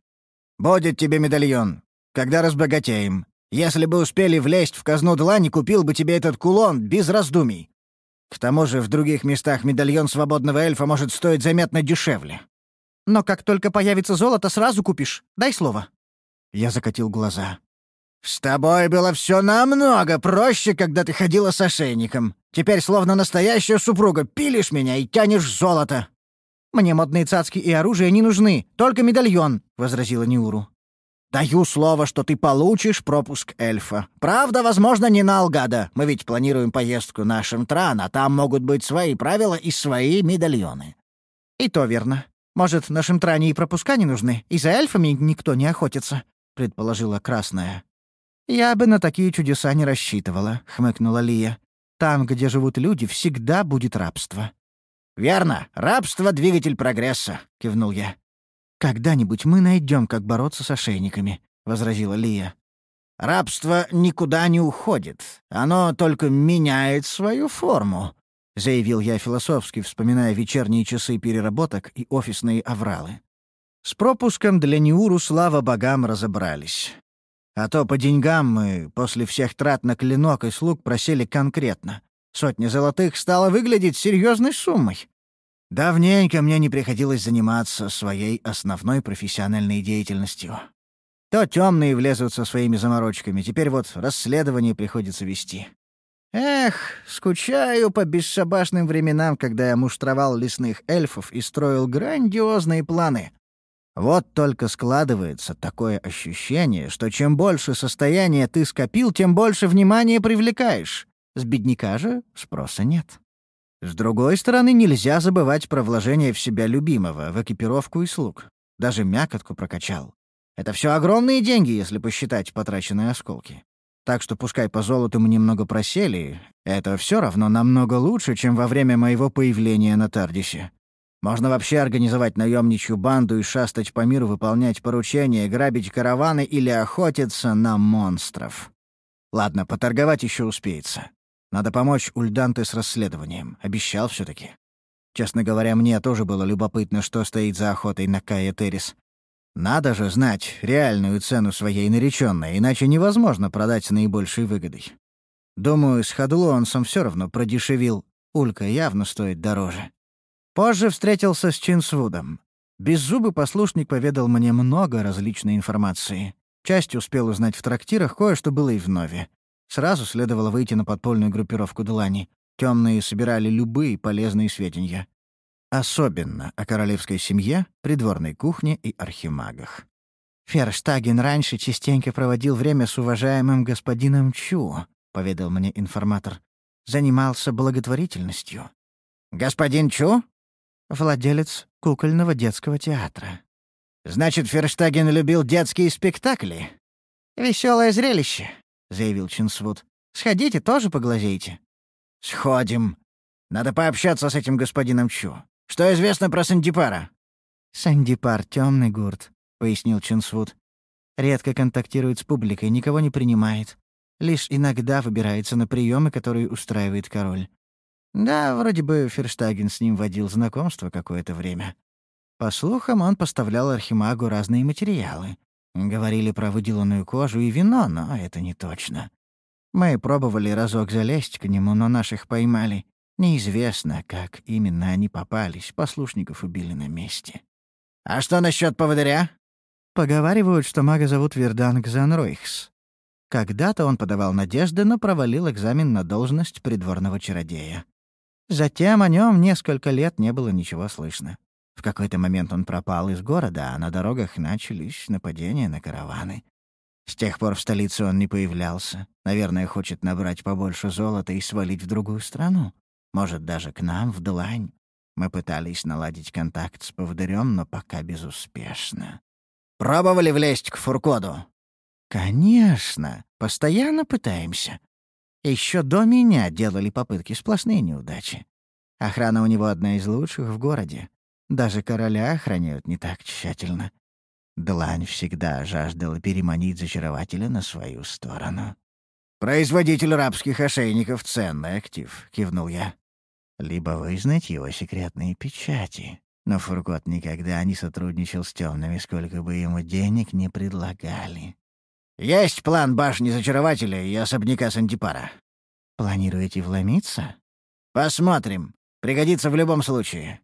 «Будет тебе медальон, когда разбогатеем. Если бы успели влезть в казну длани, купил бы тебе этот кулон без раздумий. К тому же в других местах медальон свободного эльфа может стоить заметно дешевле». «Но как только появится золото, сразу купишь. Дай слово». Я закатил глаза. «С тобой было все намного проще, когда ты ходила с ошейником. Теперь словно настоящая супруга пилишь меня и тянешь золото». «Мне модные цацки и оружие не нужны, только медальон», — возразила Неуру. «Даю слово, что ты получишь пропуск эльфа. Правда, возможно, не на Алгада. Мы ведь планируем поездку на Шемтран, а там могут быть свои правила и свои медальоны». «И то верно. Может, на Шемтране и пропуска не нужны, и за эльфами никто не охотится», — предположила Красная. «Я бы на такие чудеса не рассчитывала», — хмыкнула Лия. «Там, где живут люди, всегда будет рабство». «Верно. Рабство — двигатель прогресса», — кивнул я. «Когда-нибудь мы найдем, как бороться с ошейниками», — возразила Лия. «Рабство никуда не уходит. Оно только меняет свою форму», — заявил я философски, вспоминая вечерние часы переработок и офисные авралы. С пропуском для Неуру, слава богам, разобрались. А то по деньгам мы после всех трат на клинок и слуг просели конкретно. Сотня золотых стала выглядеть серьезной суммой. Давненько мне не приходилось заниматься своей основной профессиональной деятельностью. То темные влезут со своими заморочками, теперь вот расследование приходится вести. Эх, скучаю по бесшабашным временам, когда я муштровал лесных эльфов и строил грандиозные планы. Вот только складывается такое ощущение, что чем больше состояния ты скопил, тем больше внимания привлекаешь. С бедняка же спроса нет. С другой стороны, нельзя забывать про вложение в себя любимого, в экипировку и слуг. Даже мякотку прокачал. Это все огромные деньги, если посчитать потраченные осколки. Так что пускай по золоту мы немного просели, это все равно намного лучше, чем во время моего появления на Тардисе. Можно вообще организовать наемничью банду и шастать по миру, выполнять поручения, грабить караваны или охотиться на монстров. Ладно, поторговать еще успеется. Надо помочь Ульданте с расследованием. Обещал все таки Честно говоря, мне тоже было любопытно, что стоит за охотой на Кая Террис. Надо же знать реальную цену своей нареченной, иначе невозможно продать с наибольшей выгодой. Думаю, с Хадлуансом все равно продешевил. Улька явно стоит дороже. Позже встретился с Чинсвудом. Беззубый послушник поведал мне много различной информации. Часть успел узнать в трактирах, кое-что было и в Нове. Сразу следовало выйти на подпольную группировку Длани. Темные собирали любые полезные сведения. Особенно о королевской семье, придворной кухне и архимагах. «Ферштаген раньше частенько проводил время с уважаемым господином Чу», — поведал мне информатор. «Занимался благотворительностью». «Господин Чу?» «Владелец кукольного детского театра». «Значит, Ферштаген любил детские спектакли?» «Веселое зрелище», — заявил Чинсвуд. «Сходите, тоже поглазейте». «Сходим. Надо пообщаться с этим господином Чу. Что известно про Сандипара?» «Сандипар — темный гурт», — пояснил Чинсвуд. «Редко контактирует с публикой, никого не принимает. Лишь иногда выбирается на приемы, которые устраивает король. Да, вроде бы Ферштаген с ним водил знакомство какое-то время. По слухам, он поставлял Архимагу разные материалы. Говорили про выделанную кожу и вино, но это не точно. Мы пробовали разок залезть к нему, но наших поймали. Неизвестно, как именно они попались, послушников убили на месте. «А что насчет поводыря?» Поговаривают, что мага зовут Верданг Занройхс. Когда-то он подавал надежды, но провалил экзамен на должность придворного чародея. Затем о нем несколько лет не было ничего слышно. В какой-то момент он пропал из города, а на дорогах начались нападения на караваны. С тех пор в столице он не появлялся. Наверное, хочет набрать побольше золота и свалить в другую страну. Может, даже к нам, в Длань. Мы пытались наладить контакт с поводырем, но пока безуспешно. «Пробовали влезть к Фуркоду?» «Конечно. Постоянно пытаемся. Еще до меня делали попытки, сплошные неудачи. Охрана у него одна из лучших в городе. Даже короля охраняют не так тщательно. Длань всегда жаждала переманить зачарователя на свою сторону. «Производитель рабских ошейников — ценный актив», — кивнул я. «Либо вызнать его секретные печати. Но Фургот никогда не сотрудничал с темными, сколько бы ему денег не предлагали. «Есть план башни Зачарователя и особняка Сантипара». «Планируете вломиться?» «Посмотрим. Пригодится в любом случае».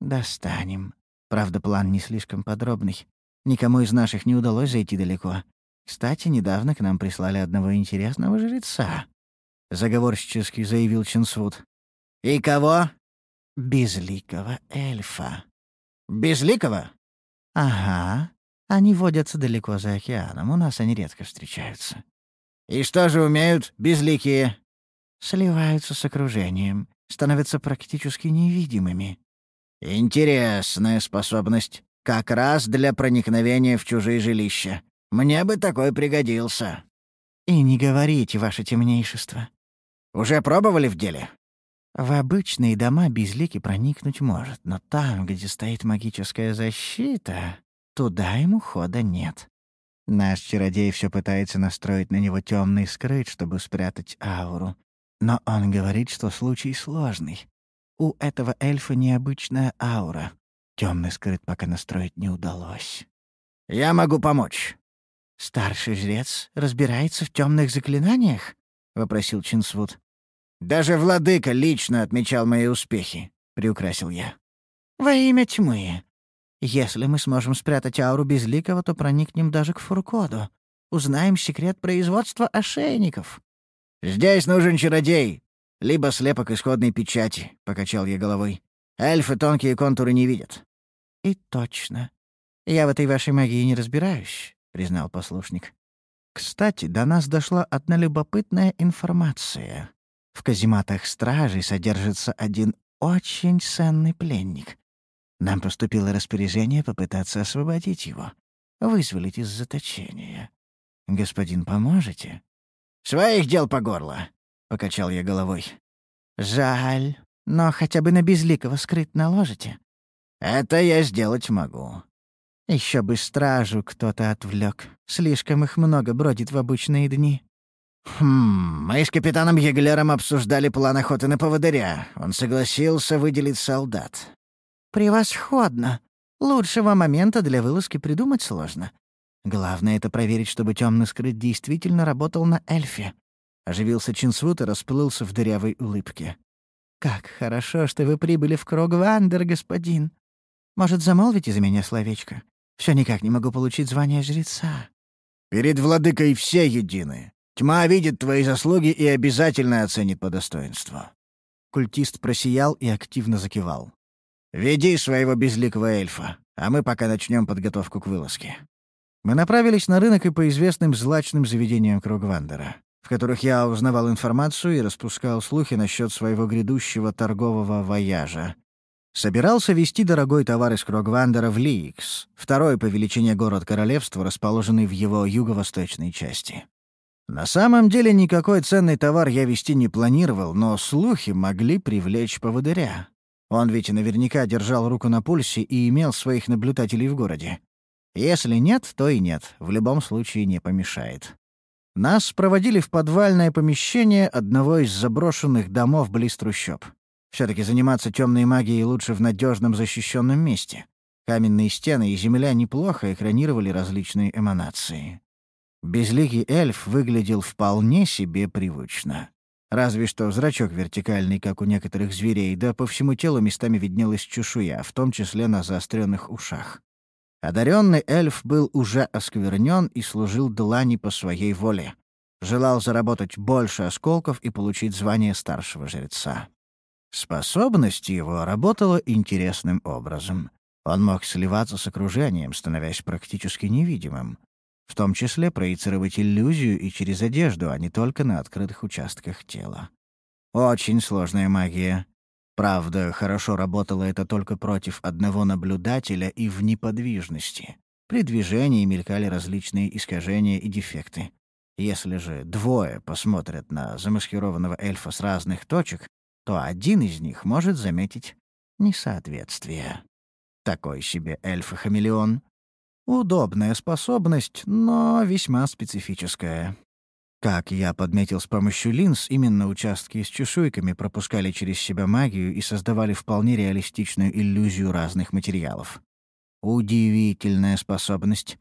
«Достанем. Правда, план не слишком подробный. Никому из наших не удалось зайти далеко. Кстати, недавно к нам прислали одного интересного жреца». Заговорщически заявил Чинсвуд. «И кого?» «Безликого эльфа». «Безликого?» «Ага. Они водятся далеко за океаном, у нас они редко встречаются. И что же умеют безликие? Сливаются с окружением, становятся практически невидимыми. Интересная способность. Как раз для проникновения в чужие жилища. Мне бы такой пригодился. И не говорите, ваше темнейшество. Уже пробовали в деле? В обычные дома безлики проникнуть может, но там, где стоит магическая защита... Туда ему хода нет. Наш чародей все пытается настроить на него темный скрыт, чтобы спрятать ауру. Но он говорит, что случай сложный. У этого эльфа необычная аура. Темный скрыт пока настроить не удалось. «Я могу помочь». «Старший жрец разбирается в темных заклинаниях?» — вопросил Чинсвуд. «Даже владыка лично отмечал мои успехи», — приукрасил я. «Во имя тьмы. Если мы сможем спрятать ауру Безликого, то проникнем даже к Фуркоду. Узнаем секрет производства ошейников». «Здесь нужен чародей. Либо слепок исходной печати», — покачал я головой. «Эльфы тонкие контуры не видят». «И точно. Я в этой вашей магии не разбираюсь», — признал послушник. «Кстати, до нас дошла одна любопытная информация. В казематах стражей содержится один очень ценный пленник. Нам поступило распоряжение попытаться освободить его, вызволить из заточения. Господин, поможете? «Своих дел по горло», — покачал я головой. «Жаль, но хотя бы на безликого скрыть наложите». «Это я сделать могу». Еще бы стражу кто-то отвлек. Слишком их много бродит в обычные дни. «Хм, мы с капитаном Еглером обсуждали план охоты на поводыря. Он согласился выделить солдат. «Превосходно! Лучшего момента для вылазки придумать сложно. Главное — это проверить, чтобы темный скрыт действительно работал на эльфе». Оживился Чинсвуд и расплылся в дырявой улыбке. «Как хорошо, что вы прибыли в Крогвандер, господин. Может, замолвите за меня словечко? Все никак не могу получить звание жреца». «Перед владыкой все едины. Тьма видит твои заслуги и обязательно оценит по достоинству». Культист просиял и активно закивал. «Веди своего безликого эльфа, а мы пока начнем подготовку к вылазке». Мы направились на рынок и по известным злачным заведениям Кругвандера, в которых я узнавал информацию и распускал слухи насчет своего грядущего торгового вояжа. Собирался везти дорогой товар из Кругвандера в Лиикс, второй по величине город королевства, расположенный в его юго-восточной части. На самом деле никакой ценный товар я вести не планировал, но слухи могли привлечь поводыря. Он ведь наверняка держал руку на пульсе и имел своих наблюдателей в городе. Если нет, то и нет, в любом случае не помешает. Нас проводили в подвальное помещение одного из заброшенных домов близ трущоб. все таки заниматься темной магией лучше в надежном защищенном месте. Каменные стены и земля неплохо экранировали различные эманации. Безликий эльф выглядел вполне себе привычно. Разве что зрачок вертикальный, как у некоторых зверей, да по всему телу местами виднелась чешуя, в том числе на заостренных ушах. Одаренный эльф был уже осквернен и служил Длани по своей воле. Желал заработать больше осколков и получить звание старшего жреца. Способность его работала интересным образом. Он мог сливаться с окружением, становясь практически невидимым в том числе проецировать иллюзию и через одежду, а не только на открытых участках тела. Очень сложная магия. Правда, хорошо работало это только против одного наблюдателя и в неподвижности. При движении мелькали различные искажения и дефекты. Если же двое посмотрят на замаскированного эльфа с разных точек, то один из них может заметить несоответствие. Такой себе эльф-хамелеон. Удобная способность, но весьма специфическая. Как я подметил с помощью линз, именно участки с чешуйками пропускали через себя магию и создавали вполне реалистичную иллюзию разных материалов. Удивительная способность.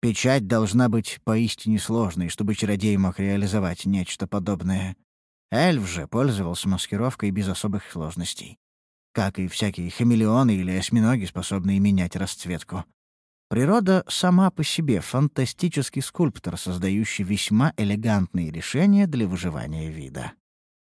Печать должна быть поистине сложной, чтобы чародей мог реализовать нечто подобное. Эльф же пользовался маскировкой без особых сложностей. Как и всякие хамелеоны или осьминоги, способные менять расцветку. Природа сама по себе фантастический скульптор, создающий весьма элегантные решения для выживания вида.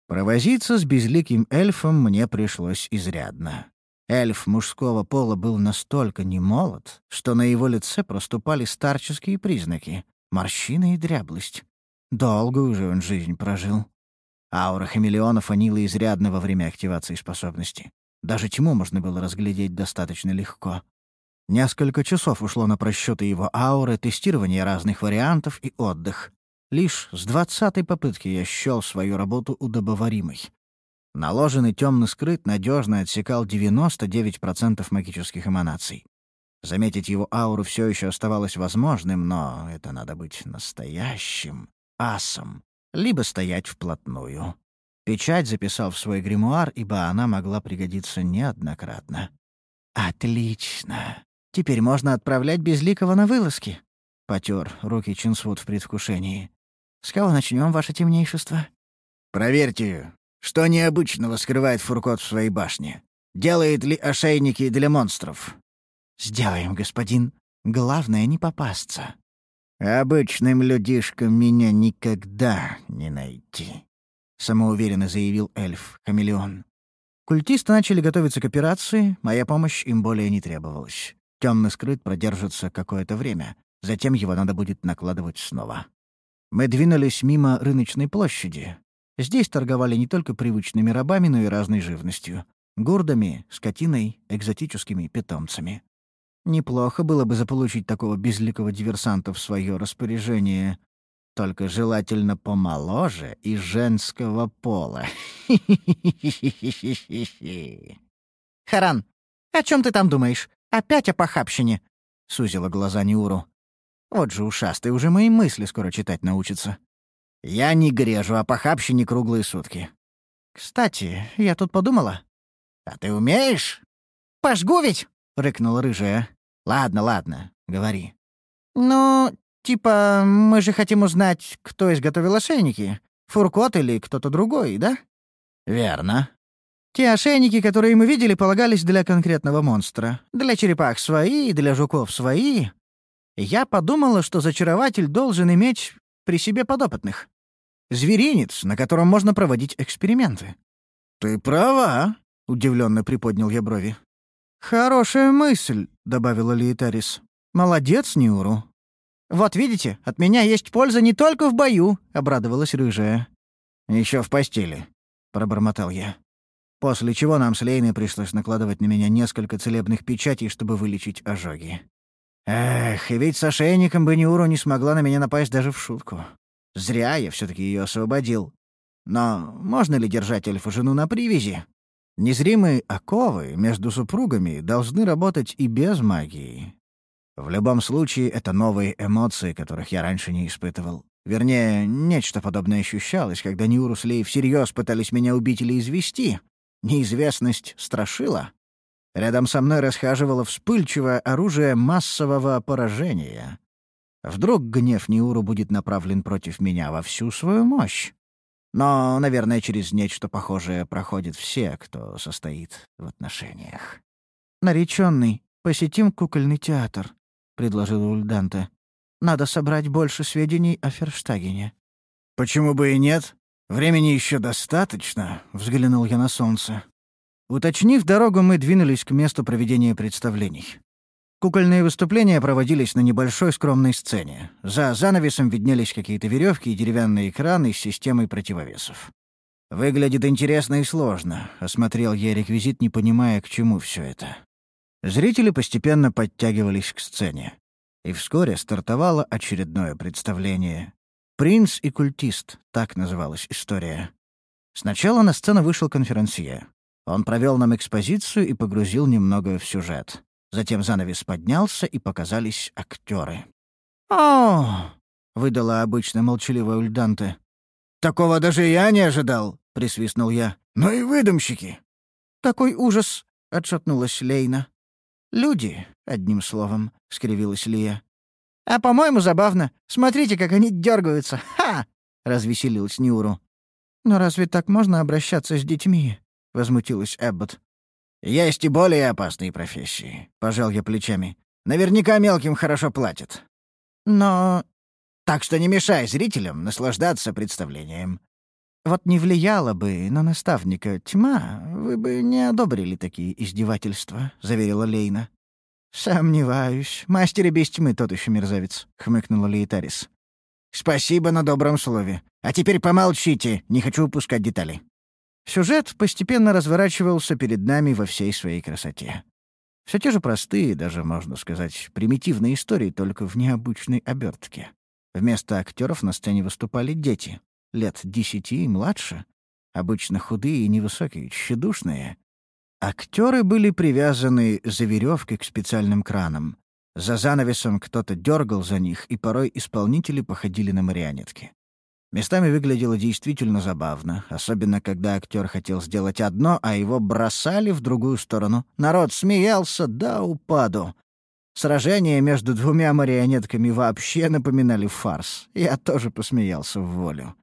Провозиться с безликим эльфом мне пришлось изрядно. Эльф мужского пола был настолько немолод, что на его лице проступали старческие признаки — морщины и дряблость. Долгую же он жизнь прожил. Аура хамелеонов анила изрядно во время активации способности. Даже тьму можно было разглядеть достаточно легко. Несколько часов ушло на просчеты его ауры, тестирование разных вариантов и отдых. Лишь с двадцатой попытки я счел свою работу удобоваримой. Наложенный темный скрыт надежно отсекал 99% магических эманаций. Заметить его ауру все еще оставалось возможным, но это надо быть настоящим асом, либо стоять вплотную. Печать записал в свой гримуар, ибо она могла пригодиться неоднократно. «Отлично!» Теперь можно отправлять Безликого на вылазки. Потер руки Чинсвуд в предвкушении. С кого начнем, ваше темнейшество? Проверьте, что необычного скрывает Фуркот в своей башне. Делает ли ошейники для монстров? Сделаем, господин. Главное, не попасться. Обычным людишкам меня никогда не найти, самоуверенно заявил эльф-хамелеон. Культисты начали готовиться к операции, моя помощь им более не требовалась. Темный скрыт продержится какое-то время, затем его надо будет накладывать снова. Мы двинулись мимо рыночной площади. Здесь торговали не только привычными рабами, но и разной живностью. Гурдами, скотиной, экзотическими питомцами. Неплохо было бы заполучить такого безликого диверсанта в свое распоряжение. Только желательно помоложе и женского пола. Харан, о чем ты там думаешь? Опять о похабщине!» — сузила глаза Неуру. «Вот же ушастый, уже мои мысли скоро читать научится». «Я не грежу о похабщине круглые сутки». «Кстати, я тут подумала». «А ты умеешь?» «Пожгу ведь!» — рыкнула рыжая. «Ладно, ладно, говори». «Ну, типа, мы же хотим узнать, кто изготовил ошейники. Фуркот или кто-то другой, да?» «Верно», те ошейники, которые мы видели, полагались для конкретного монстра. Для черепах свои, для жуков свои. Я подумала, что зачарователь должен иметь при себе подопытных. Зверинец, на котором можно проводить эксперименты. «Ты права», — удивленно приподнял я брови. «Хорошая мысль», — добавила Лиетарис. «Молодец, Нюру». «Вот видите, от меня есть польза не только в бою», — обрадовалась рыжая. Еще в постели», — пробормотал я. После чего нам с Лейной пришлось накладывать на меня несколько целебных печатей, чтобы вылечить ожоги. Эх, и ведь с ошейником Бениуру не смогла на меня напасть даже в шутку. Зря я все таки ее освободил. Но можно ли держать эльфу-жену на привязи? Незримые оковы между супругами должны работать и без магии. В любом случае, это новые эмоции, которых я раньше не испытывал. Вернее, нечто подобное ощущалось, когда Ньюру с Лей всерьез пытались меня убить или извести. Неизвестность страшила. Рядом со мной расхаживало вспыльчивое оружие массового поражения. Вдруг гнев Ниуру будет направлен против меня во всю свою мощь? Но, наверное, через нечто похожее проходит все, кто состоит в отношениях. «Нареченный, посетим кукольный театр», — предложил Ульданте. «Надо собрать больше сведений о Ферштагене». «Почему бы и нет? Времени еще достаточно», — взглянул я на солнце. Уточнив дорогу, мы двинулись к месту проведения представлений. Кукольные выступления проводились на небольшой скромной сцене. За занавесом виднелись какие-то веревки и деревянные экраны с системой противовесов. «Выглядит интересно и сложно», — осмотрел я реквизит, не понимая, к чему все это. Зрители постепенно подтягивались к сцене. И вскоре стартовало очередное представление. «Принц и культист» — так называлась история. Сначала на сцену вышел конферансье. Он провел нам экспозицию и погрузил немного в сюжет. Затем занавес поднялся, и показались актеры. «О!» — выдала обычно молчаливая Ульданте. «Такого даже я не ожидал!» — присвистнул я. «Ну и выдумщики!» «Какой ужас!» — отшатнулась Лейна. «Люди, одним словом», — скривилась Лия. «А, по-моему, забавно. Смотрите, как они дергаются. Ха!» — развеселилась Нюру. «Но разве так можно обращаться с детьми?» — возмутилась Эббот. «Есть и более опасные профессии», — пожал я плечами. «Наверняка мелким хорошо платят». «Но...» «Так что не мешай зрителям наслаждаться представлением». «Вот не влияла бы на наставника тьма, вы бы не одобрили такие издевательства», — заверила Лейна. «Сомневаюсь. Мастер без тьмы тот еще мерзавец», — хмыкнула Лейтарис. «Спасибо на добром слове. А теперь помолчите, не хочу упускать детали». Сюжет постепенно разворачивался перед нами во всей своей красоте. Все те же простые, даже, можно сказать, примитивные истории, только в необычной обертке. Вместо актеров на сцене выступали дети, лет десяти и младше, обычно худые и невысокие, тщедушные. Актеры были привязаны за веревкой к специальным кранам. За занавесом кто-то дергал за них, и порой исполнители походили на марионетки. Местами выглядело действительно забавно, особенно когда актер хотел сделать одно, а его бросали в другую сторону. Народ смеялся до упаду. Сражения между двумя марионетками вообще напоминали фарс. Я тоже посмеялся в волю.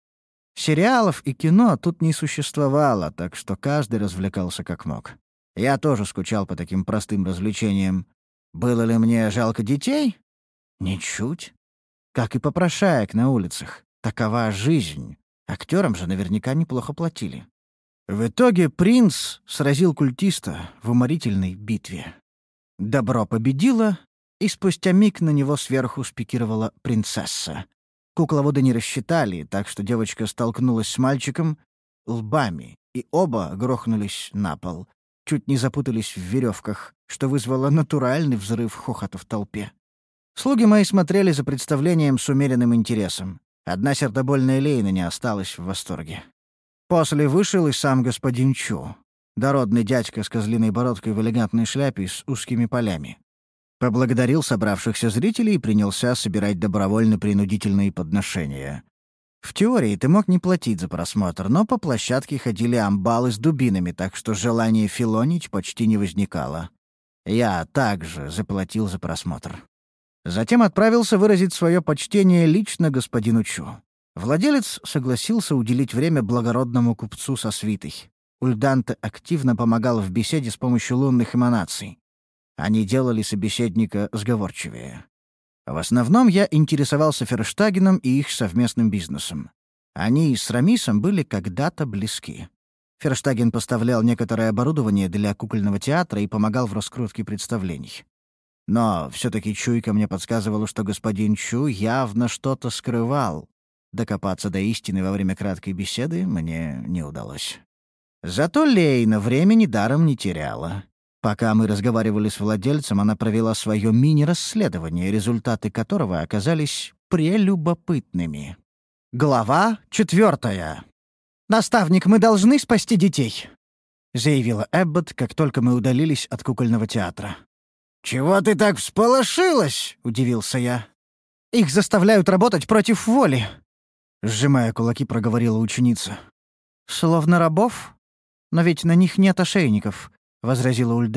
Сериалов и кино тут не существовало, так что каждый развлекался как мог. Я тоже скучал по таким простым развлечениям. Было ли мне жалко детей? Ничуть. Как и попрошаек на улицах. Такова жизнь. Актерам же наверняка неплохо платили. В итоге принц сразил культиста в уморительной битве. Добро победило, и спустя миг на него сверху спикировала принцесса. Кукловоды не рассчитали, так что девочка столкнулась с мальчиком лбами, и оба грохнулись на пол. Чуть не запутались в веревках, что вызвало натуральный взрыв хохота в толпе. Слуги мои смотрели за представлением с умеренным интересом. Одна сердобольная Лейна не осталась в восторге. После вышел и сам господин Чу, дородный дядька с козлиной бородкой в элегантной шляпе с узкими полями. Поблагодарил собравшихся зрителей и принялся собирать добровольно-принудительные подношения. В теории ты мог не платить за просмотр, но по площадке ходили амбалы с дубинами, так что желание филонить почти не возникало. Я также заплатил за просмотр. Затем отправился выразить свое почтение лично господину Чу. Владелец согласился уделить время благородному купцу со свитой. Ульданте активно помогал в беседе с помощью лунных эманаций. Они делали собеседника сговорчивее. В основном я интересовался Ферштагеном и их совместным бизнесом. Они с Рамисом были когда-то близки. Ферштаген поставлял некоторое оборудование для кукольного театра и помогал в раскрутке представлений. Но все-таки чуйка мне подсказывала, что господин Чу явно что-то скрывал. Докопаться до истины во время краткой беседы мне не удалось. Зато Лейна времени даром не теряла. Пока мы разговаривали с владельцем, она провела свое мини-расследование, результаты которого оказались прелюбопытными. Глава четвертая. «Наставник, мы должны спасти детей!» заявила Эббот, как только мы удалились от кукольного театра. «Чего ты так всполошилась?» — удивился я. «Их заставляют работать против воли», — сжимая кулаки, проговорила ученица. «Словно рабов? Но ведь на них нет ошейников», — возразила Ульда.